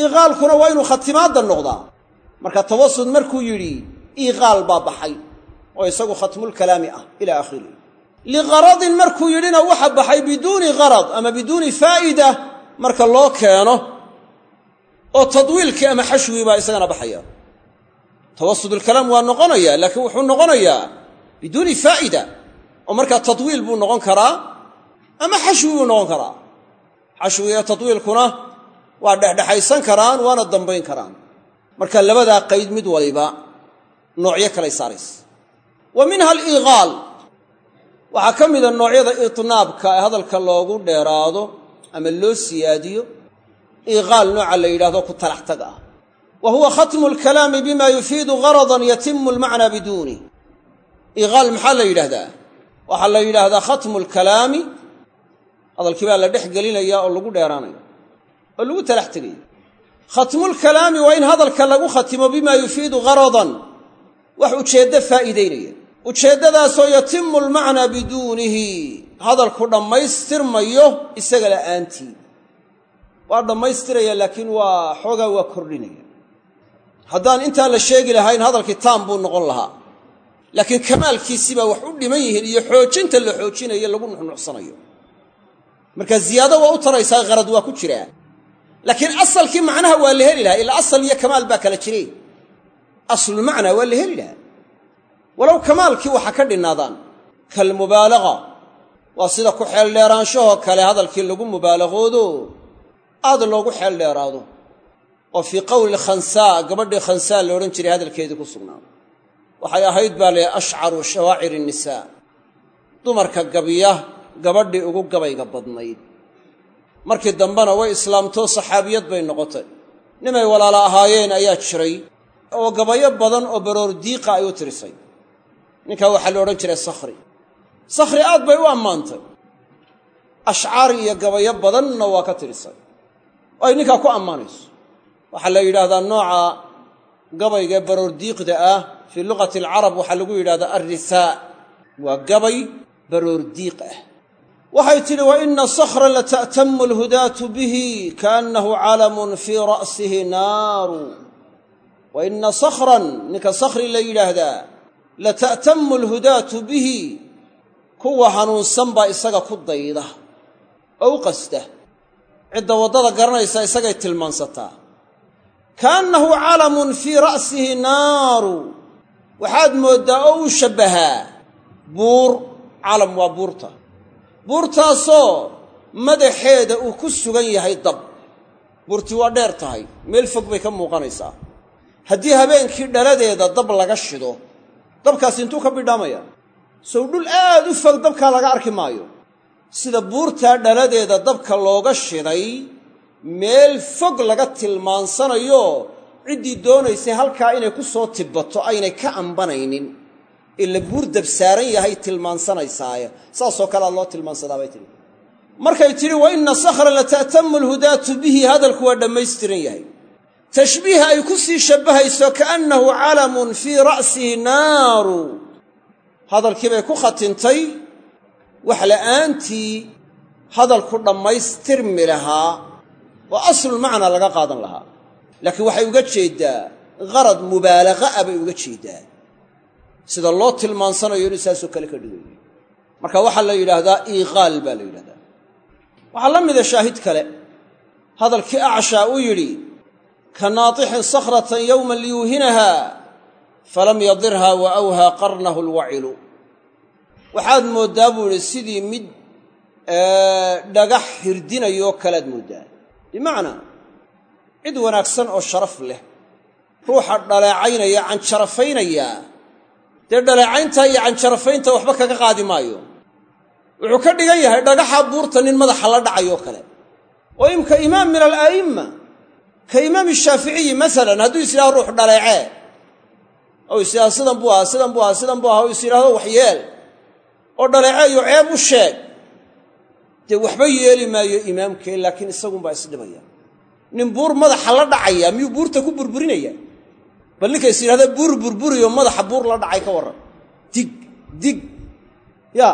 Iiqaalkuna waa inuu khatimaadda noqdaa. Marka tawasud markuu yidhi iiqaal baa baxay oo isagu khatmulkalaami ah ila aakhirihi liqaradin markuu yidhina waxa baxay biduuni qarad ama biduuni faa'ida marka loo keeno oo tadwiilkii ama xashwii baa isagana baxaya. Tawasudulkalaam waa noqonaya laakiin wuxuu noqonayaa biduuni faa'ida oo markaa tadwiil buu noqon karaa ama xashwi buu noqon karaa. Xashwi iyo tadwiilkuna waa dhexdhexaysan karaan waana dambayn karaan. Marka labadaa qayd mid waliba noocyo kalay saaraysa wa minha aliiqaal waxaa ka mida noocyada itnaabka ee hadalka loogu dheeraado ama loo siyaadiyo iiqaal nooca la yidhahdo ku talax tag ah. Wa huwa khatmu alkalaami bima yufiidu garadan yatimu almacnaa biduunih iiqaal maxaa la yidhahdaa waxaa la yidhaahdaa khatmu alkalaami hadalkii baa la dhex gelinaya oo lagu dheeraanaya oo lagu talax tegaya khatmulkalaami waa in hadalka lagu khatimo bima yufiidu garadan wax ujeeddo faa'iidaynaya ujeeddadaasoo yatimu almacnaa biduunihi. Hadalku dhammaystirmayo isaga la'aantii waa dhammaystiraya laakiin waa xoogaa waa kordhinaya. Haddaan intaan la sheegi lahayn hadalkii taam buu noqon lahaa. Laakiin kamaalkiisii baa wax u dhiman yihiin iyo xoojinta la xoojinayo lagu nuxnuxsanayo. Marka ziyaado waa u taraysaa qarad waa ku jiraa. Laakiin asalkii macnaha waa la heli lahaa ilaa asal iyo kamaal baa kala jire aslulmacnaa waa la heli lahaa walow kamaalkii waxa ka dhinnaadaan kalmubaalaqa waa sida ku xeeldheeraanshahoo kale hadalkii lagu mubaalaqoodo aad loogu xeeldheeraado oo fii qowli khansaa gabadhii khansaa la odhan jiray hadalkeedii ku sugnaado waxay ahayd baa le ashcaru shawaacir innisaa dumarka gabiya gabadhii ugu gabayga badnayd. Markii dambena way islaamtoo saxaabiyad bay noqotay. Nimay walaala ahaayeen ayaa jiray. Oo gabayo badan oo baroor diiqa ay u tirisay ninkaa waxaa la odhan jiray sakhri. Sakhri aad bay u ammaantay. Ashcaari iyo gabayo badanna waa ka tirisay oo ay ninkaa ku ammaanayso. Waxaa la yidhaahdaa nooca gabayga baroor diiqda ah fii luqati alcarab waxaa lagu yidhahdaa alrisaa waa gabay baroor diiq ah. Waxay tidhi wa ina sakhran lata'tamu alhudaatu bihi kaannahu calamun fii ra'sihi naaru. Wa ina sakhran ninka sakhri la yidhaahdaa lata'tamu alhudaatu bihi kuwa hanuunsan baa isaga ku dayda. Oo u qasda cidda waddada garanaysa isagay tilmaansataa. Kaannahu calamun fii ra'sihi naaru waxaad mooddaa oo u shabbahaa buur calam waa buurta. Buurtaasoo madaxeeda uu ku sugan yahay dab. Buurtii waa dheer tahay meel fog bay ka muuqanaysaa. Haddii habeenkii dhaladeeda dab laga shido dabkaasi intuu ka bidhaamaya. Sow dhul aad u fog dabkaa laga arki maayo. Sida buurtaa dhaladeeda dabka looga shiday meel fog laga tilmaansanayo ciddii doonaysay halkaa inay ku soo tibbato aynay ka ambanaynin. Ila buur dab saaran yahay tilmaansanaysaaya saasoo kalea loo tilmaansadaa bay tihi markay tidhi wa ina sakhran lata'tamu alhudaatu bihi. Hadalku waa dhammaystiran yahay tashbiiha ay ku sii shabbahayso kaannahu calamun fii ra'sihi naaru. Hadalkii bay ku khatintay wax la'aantii hadalku dhammaystirmi lahaa oo aslulmacnaa laga qaadan lahaa. Laakiin waxay uga jeeddaa qarad mubaalaqa ah bay uga jeeddaa sida loo tilmaansanayo inuu saasoo kale ka dhigayo marka waxaa la yidhaahdaa iiqaal baa la yidhahdaa waxaa la mida shaahid kale. Hadalkii acshaa uu yidhi ka naatixin sakhratan yowman liyuuhinaha falam yadirha wa awhaa qarnahu alwacilu. Waxaad mooddaa buu idhi sidii mid dhagax hirdinayoo kalead mooddaa bimacnaa cid wanaagsan oo sharaf leh ruuxa dhaleecaynaya canjarafaynaya dee dhaleecayntaa iyo canjarafaynta waxba kaga qaadi maayo. Wuxuu ka dhigan yahay dhagaxa buurta nin madaxa la dhacayoo kale. Oo imka imaam min alaa'imma ka imaami shaaficiyi masalan hadduu is yidhahdo ruux dhaleecee oo is yidhahdo sidan buu ahaa sidan buu ahaa sidan buu ahaa oo is yidhahdo waxyeel oo dhaleeceeyo ceeb u sheeg dee waxba yeeli maayo imaamkee laakiin isagunbaa isdhibaya. Nin buur madaxa la dhacaya miyuu buurta ku burburinaya? Bal ninka is yidhahda buur burburiyo madaxa buur la dhacay ka warran. Dig dig. Ya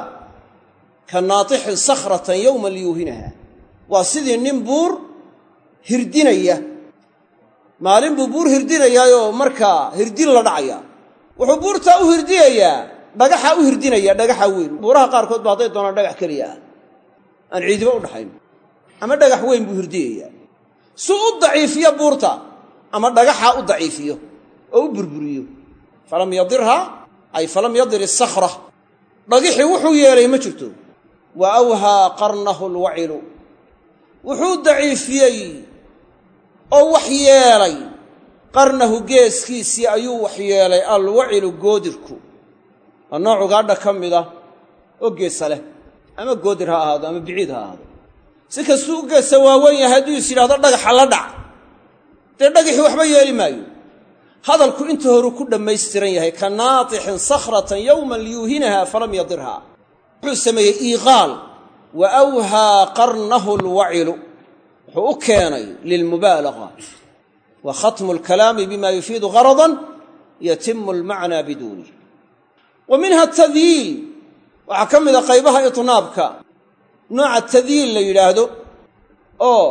ka naatixin sakhratan yowman liyuuhinaha waa sidii nin buur hirdinaya maalin buu buur hirdinayaayoo markaa hirdin la dhacayaa wuxuu buurtaa u hirdiyayaa dhagaxa u hirdinaya dhagaxa weyn. Buuraha qaarkood ba hadday doonaan dhagax keliya. Ah aan ciidiba u dhaxayn. Ama dhagax weyn buu hirdiyayaa. Si u daciifiyo buurta ama dhagaxa u daciifiyo oo u burburiyo. Falam yadirha ay falam yadir isakhra dhagixii wuxuu yeelay ma jirto. Wa awhaa qarnahu alwacilu wuxuu daciifiyey oo wax yeelay. Qarnahu geeskiisii ayuu wax yeelay alwacilu goodirku. Waa nooc ugaadha ka mid ah oo geesa leh ama goodir ha ahaado ama biciid ha ahaado. Si kastuu u geesa waawen yahay hadduu is yidhahdo dhagaxa la dhac. Dee dhagaxii waxba yeeli maayo. Hadalku inta horuu ku dhammaystiran yahay ka naatixin sakhratan yowman liyuuhinaha falam yadirha wuxuu sameeyey iiqaal wa awhaa qarnahu alwacilu wuxuu u keenay lilmubaalaqa wa khatmu alkalaami bima yufiidu garadan yatimu almacnaa biduunih wa minha tadyiil waxaa ka mida qaybaha itnaabka. Nooca tadyiil la yidhaahdo oo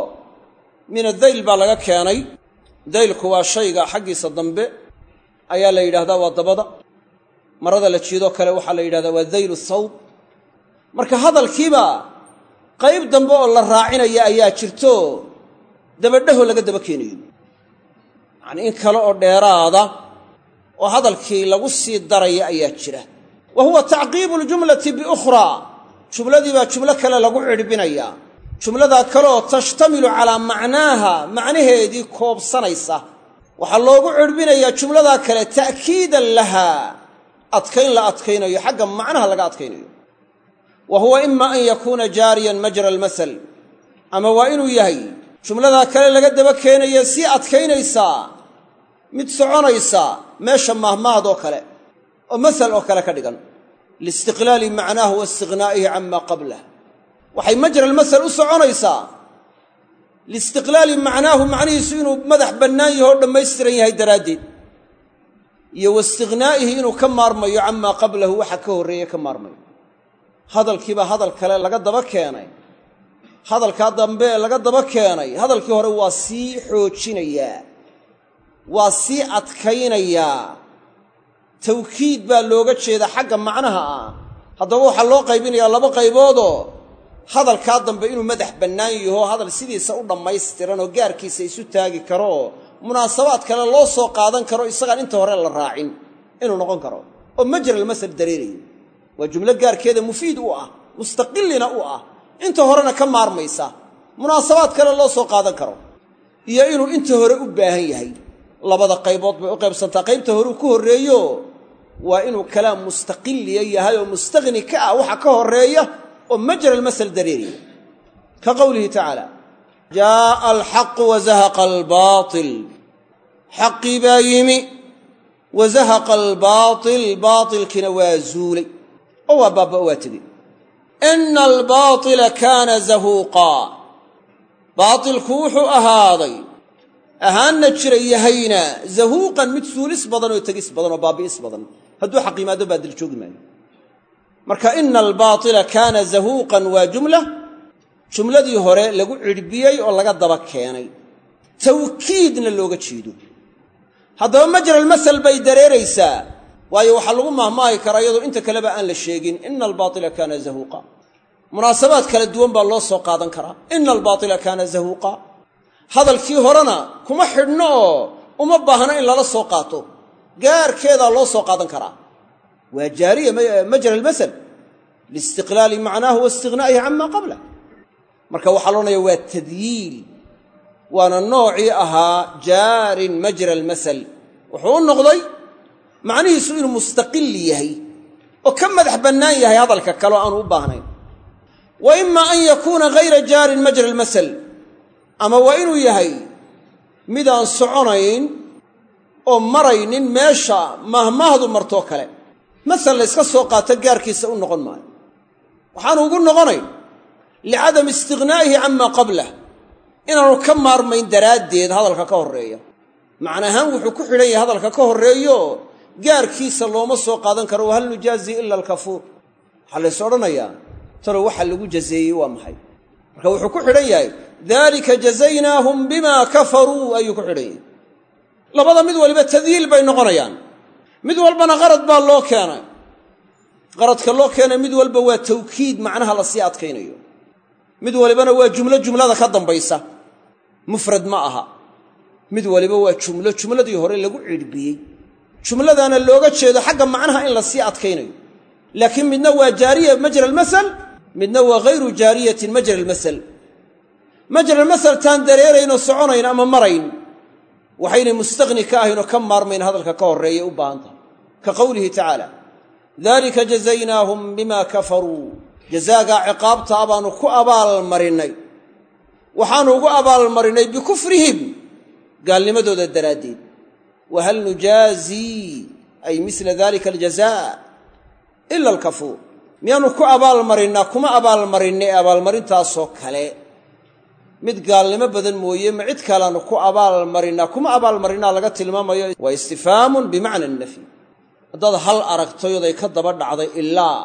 min adayl baa laga keenay. Daylku waa shayga xaggiisa dambe ayaa la yidhahdaa waa dabada. Marada la jiidoo kale waxaa la yidhahdaa waa daylu thawb. Marka hadalkiiba qayb dambe oo la raacinaya ayaa jirto dabadhaho laga daba keenayo. Yacanii in kale oo dheeraada oo hadalkii lagu sii daraya ayaa jira. Wa huwa tacqiibu aljumlati biukhraa jumladii baa jumlo kale lagu cidhbinayaa jumladaa kaleoo tashtamilu calaa macnaaha macnaheedii koobsanaysa. Waxaa loogu cidhbinayaa jumladaa kale ta'kiidan lahaa. Adkayn la adkaynayo xagga macnaha laga adkaynayo wa huwa ima an yakuuna jaariyan majra almasal. Ama waa inuu yahay jumladaa kale laga daba keenaya sii adkaynaysaa mid soconaysa meesha maahmaahadoo kale oo masal oo kale ka dhigan. Liistiqlaali macnaahu wa istiqhnaa'ihi cama qablah waxay majra almasal u soconaysaa liistiqlaali macnaahu macnihiisu inuu madax bannaan yaho o dhammaystiran yahay daraaddeed. Iyo wa istiqhnaa'ihi inuu ka maarmayo camaa qablahu waxa ka horreeye ka maarmayo hadalkiibaa hadal kale laga daba keenay. Hadalkaa dambe laga daba keenay. Hadalkii hore waa sii xoojinayaa waa sii adkaynayaa tawkiid baa looga jeeda xagga macnaha ah. Haddaba waxaa loo qaybinayaa laba qayboodoo hadalkaa dambe inuu madax bannaan yaho hadal sidiisa u dhammaystiran oo gaarkiisa isu taagi karo oo munaasabaad kale loo soo qaadan karo isagaan inta hore la raacin inuu noqon karo. Oo majralmasal dareerayo waa jumlo gaarkeeda mufiid u ah mustaqilina u ah. Inta horena ka maarmaysa munaasabaad kale loo soo qaadan karo. Iyo inuu inta hore u baahan yahay. Labada qaybood bay u qaybsantaa. Qaybta horeu ku horreeyo waa inuu kalaam mustaqiliya yahay oo mustakhni ka ah waxa ka horreeya oo majra almasal dareeriya. Ka qowlihi tacaala jaaa alxaqu wazahaqa albaatil. Xaqii baa yimi wazahaqa albaatil baatilkiina waa zuulay oo waa baaba waa tegey ina albaatila kaana zahuuqaa baatilku wuxuu ahaaday ahaanna jira yahayna zahuuqan mid suulis badan oo tegis badan oo baabi'is badan. Hadduu xaq yimaado baadil joogi maayo. Marka ina albaatila kaana zahuuqan waa jumla. Jumladii hore lagu cidhbiyey oo laga daba keenay. Tawkiidna looga jeedo. Haddaba majralmasal bay dareeraysaa waayo waxaa lagu mahmaahi karaa iyadoo inta kaleba aan la sheegin ina albaatila kaana zahuuqa. Munaasabaad kala duwan baa loo soo qaadan karaa. Ina albaatila kaana zahuuqa. Hadalkii horena kuma xidhno oo uma baahna in lala soo qaato. Gaarkeedaa loo soo qaadan karaa. Waa jaariya majra almasal. Liistiqlaali macnaahu wa istiqhnaa'ihi cama qablah marka waxaa la waa tadyiil. Waana noocii ahaa jaarin majra almasal. Wuxuu u noqday macnihiisu inuu mustaqil yahay oo ka madax bannaan yahay hadalka kaleo aanu u baahnayn. Wa ima an yakuuna hayra jaarin majra almasal ama waa inuu yahay midaan soconayn oo maraynin meesha mahmaahdu martoo kale. Masal layska soo qaato gaarkiisa u noqon maayo. Waxaanu ugu noqonayn licadami istiqhnaa'ihi camaa qablah inaanu ka maarmayn daraaddeed hadalka ka horreeya macna ahaan wuxuu ku xidhan yahay hadalka ka horreeyo gaarkiisa looma soo qaadan karo wahal nujaazi ila alkafuur. Waxaa lays odhanayaa talow waxa lagu jazeeyey waa maxay? Marka wuxuu ku xidhan yahay dalika jazaynaahum bima kafaruu ayuu ku xidhan yahay. Labada mid waliba tadyiil bay noqonayaan. Mid walbana qarad baa loo keenay. Qaradka loo keenay mid walba waa tawkiid macnaha la sii adkaynayo. Mid walibana waa jumlo jumlada ka dambaysa. Mufrad ma aha. Mid waliba waa jumlo jumladii hore lagu cidhbiyey jumladaana looga jeedo xagga macnaha in la sii adkaynayo. Laakiin midna waa jaariya majra almasal midna waa hayru jaariyatin majra almasal. Majra almasal taan dareeraynoo soconayn ama marayn waxaynay mustaqni ka ahayn oo ka maarmayn hadalka ka horreeyay u baahan tahay. Ka qowlihi tacaala dalika jazaynaahum bima kafaruu jazaagaa ciqaabta a baanu ku abaalmarinnay waxaanu ugu abaalmarinnay bikufrihim gaalnimadooda daraaddeed wa hal nujaazii ay misla dalika aljazaa ila alkafuur miyaanu ku abaalmarinnaa kuma abaalmarinna ee abaalmarintaasoo kale mid gaalnimo badan mooye ma cid kaleanu ku abaalmarinnaa kuma abaalmarinnaa laga tilmaamayo waa istifhaamun bimacna nafyi haddaad hal aragtayoday ka daba dhacday ilaa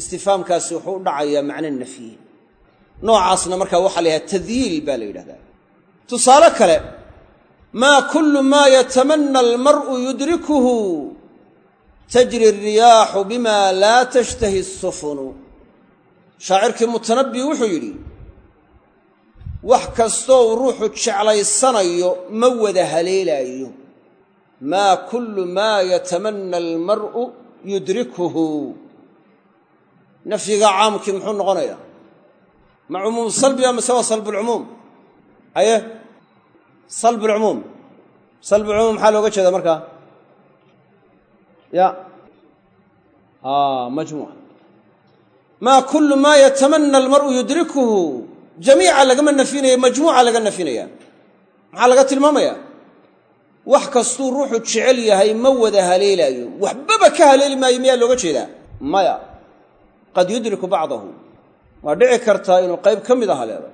istifhaamkaasi wuxuu u dhacayaa macno nafyi noocaasna markaa waxaa la yidhaha tadyiil baa la yidhahdaa tusaale kale maa kullu maa yatamanna almar'u yudrikuhu tajri alriyaaxu bima laa tashtahi asufunu shaacirkii mutanabbi wuxuu yidhi wax kastoo uu ruuxu jeclaysanayo ma wada haleelaayo. Maa kullu maa yatamanna almar'u yudrikuhu. Nafyiga caamkii muxuu noqonayaa? Ma cumuum salbiga mise waa salbulcumuum haye salbulcumuum salbulcumuum maxaa looga jeedaa markaa ya. Majmuuca maa kullu maa yatamanna almar'u yudrikuhu. Jamiica lagama nafinayo majmuuca laga nafinaya maxaa laga tilmaamaya wax kastuu ruuxu jecel yahay ma wada haleelaayo. Waxbaba ka haleeli maayo miyaa looga jeedaa? Maya. Qad yudriku bacdahu. Waa dhici kartaa inuu qayb ka mida haleelo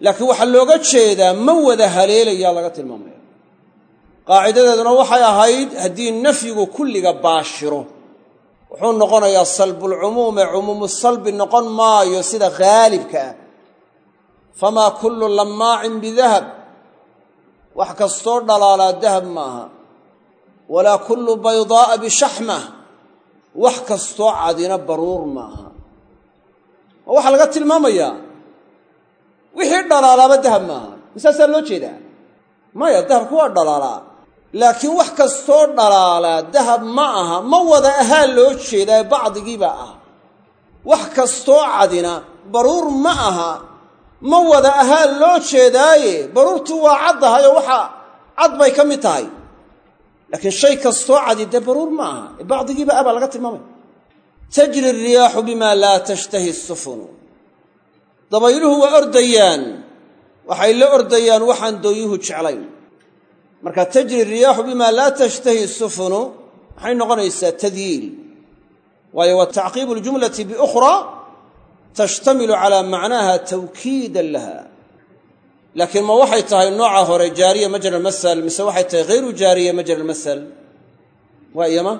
laakiin waxaa looga jeedaa ma wada haleelayaa laga tilmaamaya. Qaacidadeeduna waxay ahayd haddii nafyigu kulliga baashiro wuxuu noqonayaa salbulcumuume cumuumu salbi noqon maayo sida haalibka ah. Famaa kullu lammaacin bidahab wax kastoo dhalaalaa dahab maaha. Walaa kullu baydaa'a bishaxmah wax kastoo cadina baruur maaha. Waxaa laga tilmaamayaa wixii dhalaalaaba dahab maaha misaasaa loo jeedaa? Maya dahabku waa dhalaalaa laakiin wax kastoo dhalaalaa dahab ma aha. Ma wada ahaa loo jeedaa bacdigiiba ah wax kastoo cadina baruur ma aha. Ma wada ahaa loo jeedaaye baruurtu waa caddahay oo waxa cad bay ka mid tahay. Laakiin shay kastoo cadi dee baruur ma aha. Bacdigiiba baa laga tilmaamaya tajri riyaaxu bima laa tashtahi sufunu dabayluhu waa ordayaan waxay la ordayaan waxaan dooyuhu jeclayn. Marka tajri riyaaxu bima laa tashtahi sufunu maxay noqonaysaa tadyiil. Waayo waa tacqiibu ljumlati biukhraa tashtamilu calaa macnaaha tawkiidan laha. Laakiin ma waxay tahay nooca hore jaariya majra almasal mise waxay tahay hayru jaariya majra almasal waa iyama?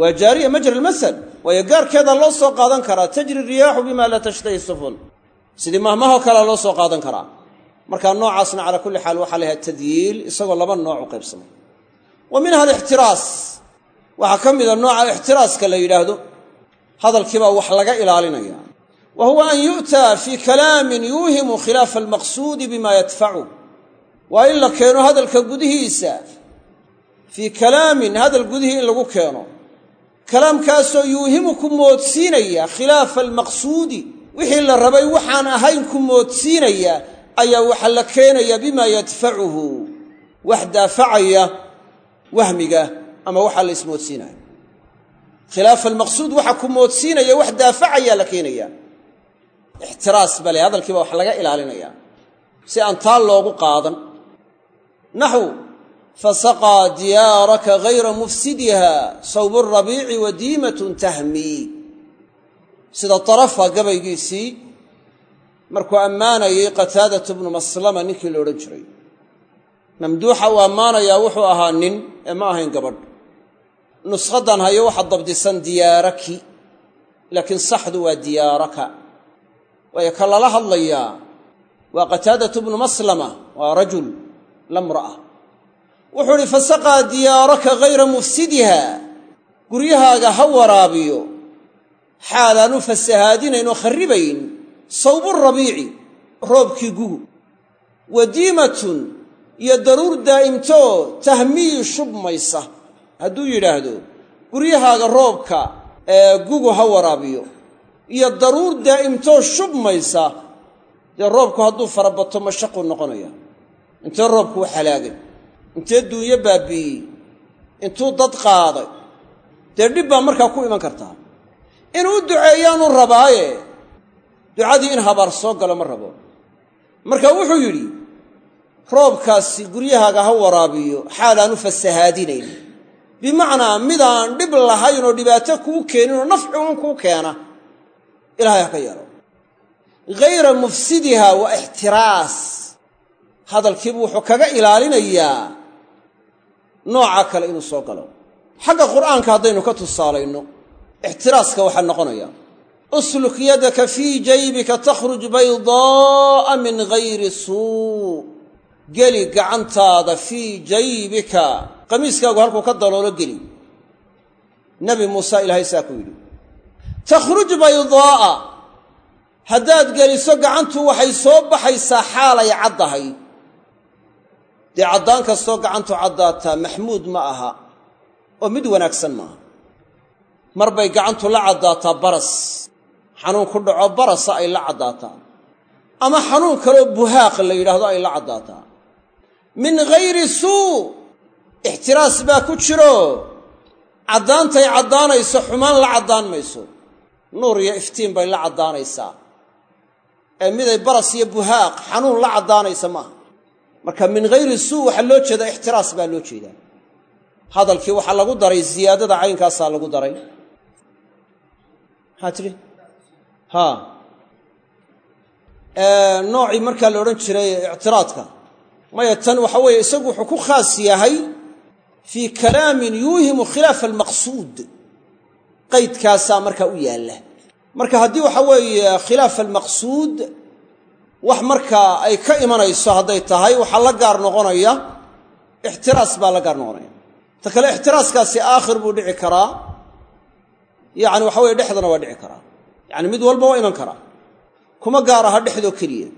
Waa jaariya majra almasal waayo gaarkeeda loo soo qaadan karaa. Tajri riyaaxu bima laa tashtahi sufun. Sidii mahmahoo kalea loo soo qaadan karaa. Markaa noocaasna calaa kulli xaal waxaa la tadyiil isagoo laba nooc u qaybsamay. Wa minha alixtiraas. Waxaa ka mida nooca ixtiraaska la yidhaahdo. Hadalkiibaa wax laga ilaalinaya. Wa huwa an yu'taa fii kalaamin yuuhimu khilaafa almaqsuudi bima yadfacu waa in la keeno hadalka gudihiisa. Fii kalaamin hadal gudihii in lagu keeno kalaamkaasoo yuuhimu ku moodsiinaya khilaafa almaqsuudi wixii la rabay waxaan ahayn ku moodsiinaya ayaa waxa la keenaya bima yadfacuhu wax daafacaya wahmiga ama waxaa la ismoodsiinaya khilaafa almaqsuud waxa ku moodsiinaya wax daafacayaa la keenaya. Ixtiraas bale hadalkiiba wax laga ilaalinaya. Si aan taa loogu qaadan naxw fasaqaa diyaaraka hayra mufsidiha sawbu rabiici wa diimatun tahmii sida darafa gabaygiisii markuu ammaanayay qataadatu bnu maslama ninkii la odhan jiray mamduuxa uu ammaanayaa wuxuu ahaa nin ee ma ahayn gabadh nushadan hayo waxaa dabdisan diyaaraki laakiin saxdu waa diyaaraka waayo ka lala hadlayaa waa qataadatu bnu maslama waa rajul lamra'a wuxuu idhi fasaqaa diyaaraka hayra mufsidiha. Guryahaaga ha waraabiyo. Xaalaanu fasahaadinayn oo kharribayn sawbu rabiici roobkii gugu. Wadiimatun iyo daruur daa'imtoo tahmii shubmaysa. Hadduu yidhaahdo guryahaaga roobka ee gugu ha waraabiyo. Iyo daruur daa'imtoo shubmaysa. Dee roobku hadduu farabato mashaquu noqonaya. Intee roobku u halaagay intee duunyo baabi'iyey intuu dad qaaday. Dee dhib baa markaa ku iman kartaa? Inuu duceeyaanu rabaaye ducadii in habaar soo galo ma rabo. Marka wuxuu yidhi roobkaasi guryahaaga ha waraabiyo xaalaanu fasahaadinayn bimacnaa midaan dhib lahayn oo dhibaato kuu keenin oo nafci un kuu keena ilahay ha ka yeelo. Hayra mufsidiha wa ixtiraas. Hadalkiibu wuxuu kaga ilaalinayaa nooca kale inuu soo galo. Xagga qur'aanka haddaynu ka tusaalayno ixtiraaska waxaa noqonaya usluk yadaka fii jaybika takhruj baydaa'a min hayri suu. Geli gacantaada fii jaybika. Qamiiskaagu halkuu ka daloolo geli. Nabi muuse ilaahay saa ku yidhi takhruj baydaa'a haddaad geliso gacantu waxay soo baxaysaa xaalay caddahay dee caddaan kastoo gacantu caddaataa maxmuud ma aha. Oo mid wanaagsan maaha. Mar bay gacantu la caddaataa baras. Xanuun ku dhaco barasa ay la caddaataa. Ama xanuun kaloo buhaaq la yidhaahdo ay la caddaataa. Min hayri suu ixtiraas baa ku jiro. Caddaantay caddaanayso xumaan la caddaan mayso. Nuur iyo iftiin bay la caddaanaysaa. Ee miday baras iyo buhaaq xanuun la caddaanaysa maaha marka min hayri suu waxaa loo jeedaa ixtiraas baa loo jeedaa. Hadalkii waxaa lagu daray ziyaadada caynkaasaa lagu daray. Maxaa tidhi noocii markaa la odhan jiray ictiraadka. Maya tan waxa weeye isagu wuxuu ku khaas yahay fii kalaamin yuuhimu khilaafa almaqsuud. Qaydkaasaa markaa u yaalla. Marka haddii waxa weeye khilaafa almaqsuud wax markaa ay ka imanayso hadday tahay waxaa la gaar noqonaya ixtiraas baa la gaar noqonaya. Ta kale ixtiraaskaasi aakhir buu dhici karaa yacni waxa weye dhexdana waa dhici karaa. Yacni mid walba waa iman karaa kuma gaar aha dhexdoo keliya.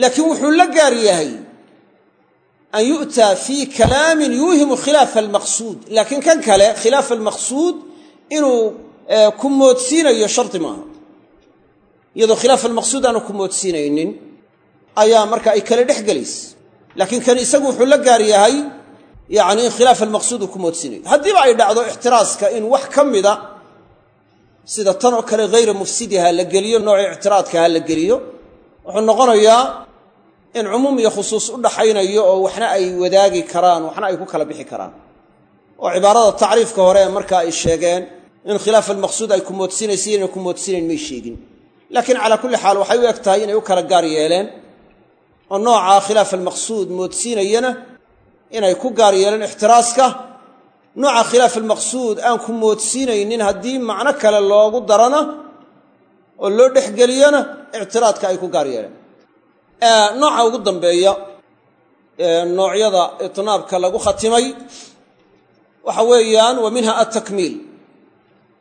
Laakiin wuxuu la gaar yahay an yu'taa fii kalaamin yuuhimu khilaafa almaqsuud. Laakiin kan kale khilaafa almaqsuud inuu ku moodsiinayo shardi maaha iyadoo khilaaf almaqsuud aanu ku moodsiinaynin ayaa marka ay kale dhex gelaysa laakiin kan isagu wuxuu la gaar yahay yacni in khilaaf almaqsuud uu ku moodsiinayo. Haddiiba ay dhacdo ixtiraaska in wax ka mida sida tan oo kale hayra mufsidiha la geliyo noocii ictiraadkaha la geliyo wuxuu noqonayaa in cumuum iyo khusuus u dhaxaynayo oo waxna ay wadaagi karaan waxna ay ku kala bixi karaan. Oo cibaarada tacriifka hore marka ay sheegeen in khilaaf almaqsuud ay ku moodsiinaysa inay ku moodsiinayn may sheegin laakiin calaa kulli xaal waxay u eg tahay inay u kala gaar yeeleen oo noocaa khilaaf almaqsuud moodsiinayana inay ku gaar yeeleen ixtiraaska. Nooca khilaaf almaqsuud aan ku moodsiinaynin haddii macno kale loogu darana oo loo dhexgeliyana ictiraadka ay ku gaar yeeleen. Nooca ugu dambeeya ee noocyada itnaabka lagu khatimay waxa weeyaan wa minha altakmiil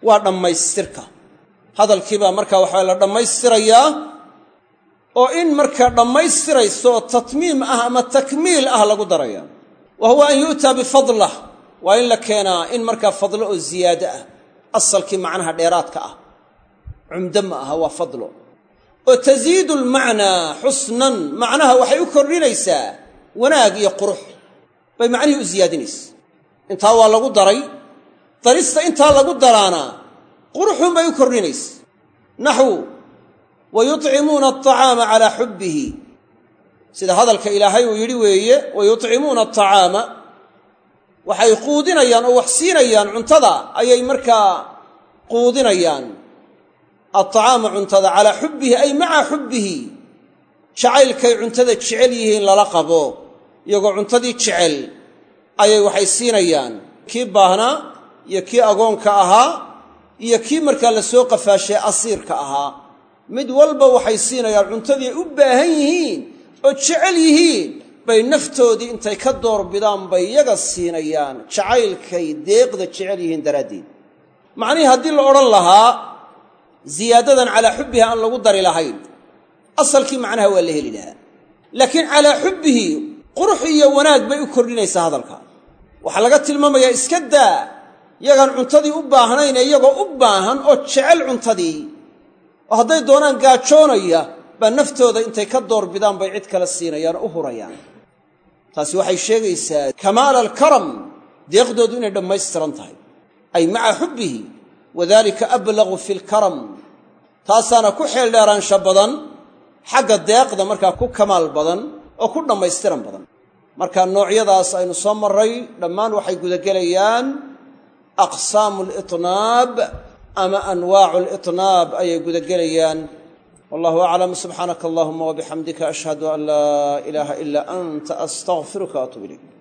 waa dhammaystirka hadalkiibaa markaa waxaa la dhammaystirayaa oo in markaa dhammaystirayso tatmiim ah ama takmiil ah lagu daraya. Wa huwa an yu'taa bifadlah waa in la keenaa in markaa fadlo oo ziyaado ah asalkii macnaha dheeraadka ah cumdo ma aha waa fadlo. Oo tasiidu lmacnaa xusnan macnaha waxay u kordhinaysaa wanaag iyo qurux bay macnihii u siyaadinaysa intaa waa lagu daray darista intaa lagu daraana quruxun bay u kordhinaysa naxwu wa yucimuuna alطacaama calaa xubbihi. Sida hadalka ilaahay uu yidhi weeye wa yucimuuna atacaama waxay quudinayaan oo wax siinayaan cuntada ayay markaa quudinayaan. Alطacaama cuntada calaa xubbihi ay maca xubbihi. Jacaylkay cuntada jecel yihiin lala qabo iyagoo cuntadii jecel ayay waxay siinayaan. Kii baahnaa iyo kii agoonka ahaa iyo kii markaa la soo qafaashay asiirka ahaa mid walba waxay siinayaan cuntadii u baahan yihiin oo jecel yihiin bay naftoodii intay ka doorbidaan bay yaga siinayaan jacaylkay deeqda jecel yihiin daraaddeed. Macnihii haddii la odhan lahaa ziyaadadan calaa xubbihi aan lagu dari lahayn. Asalkii macnaha waa la heli lahaa. Laakiin calaa xubbihi qurux iyo wanaag bay u kordhinaysaa hadalka. Waxaa laga tilmaamayaa iska daa yagaan cuntadii u baahnayn ee iyagoo u baahan oo jecel cuntadii. Oo hadday doonaan gaajoonaya baa naftooda intay ka doorbidaan bay cid kale siinayaan oo u hurayaan. Taasi waxay sheegaysaa kamaala alkaram deeqdoodu inay dhammaystiran tahay. Ay maca xubbihi wadalika ablagu fi lkaram taasaana ku xeeldheeraansha badan xagga deeqda markaa ku kamaal badan oo ku dhammaystiran badan. Marka noocyadaas aynu soo marray dhammaan waxay gudagelayaan aqsaamu litnaab ama anwaacu litnaab ayay gudagelayaan. Wallahu aclam subxaanaka allahuma wabixamdika ashhadu an laa ilaaha ilaa anta astaqfiruka waatuub ilayk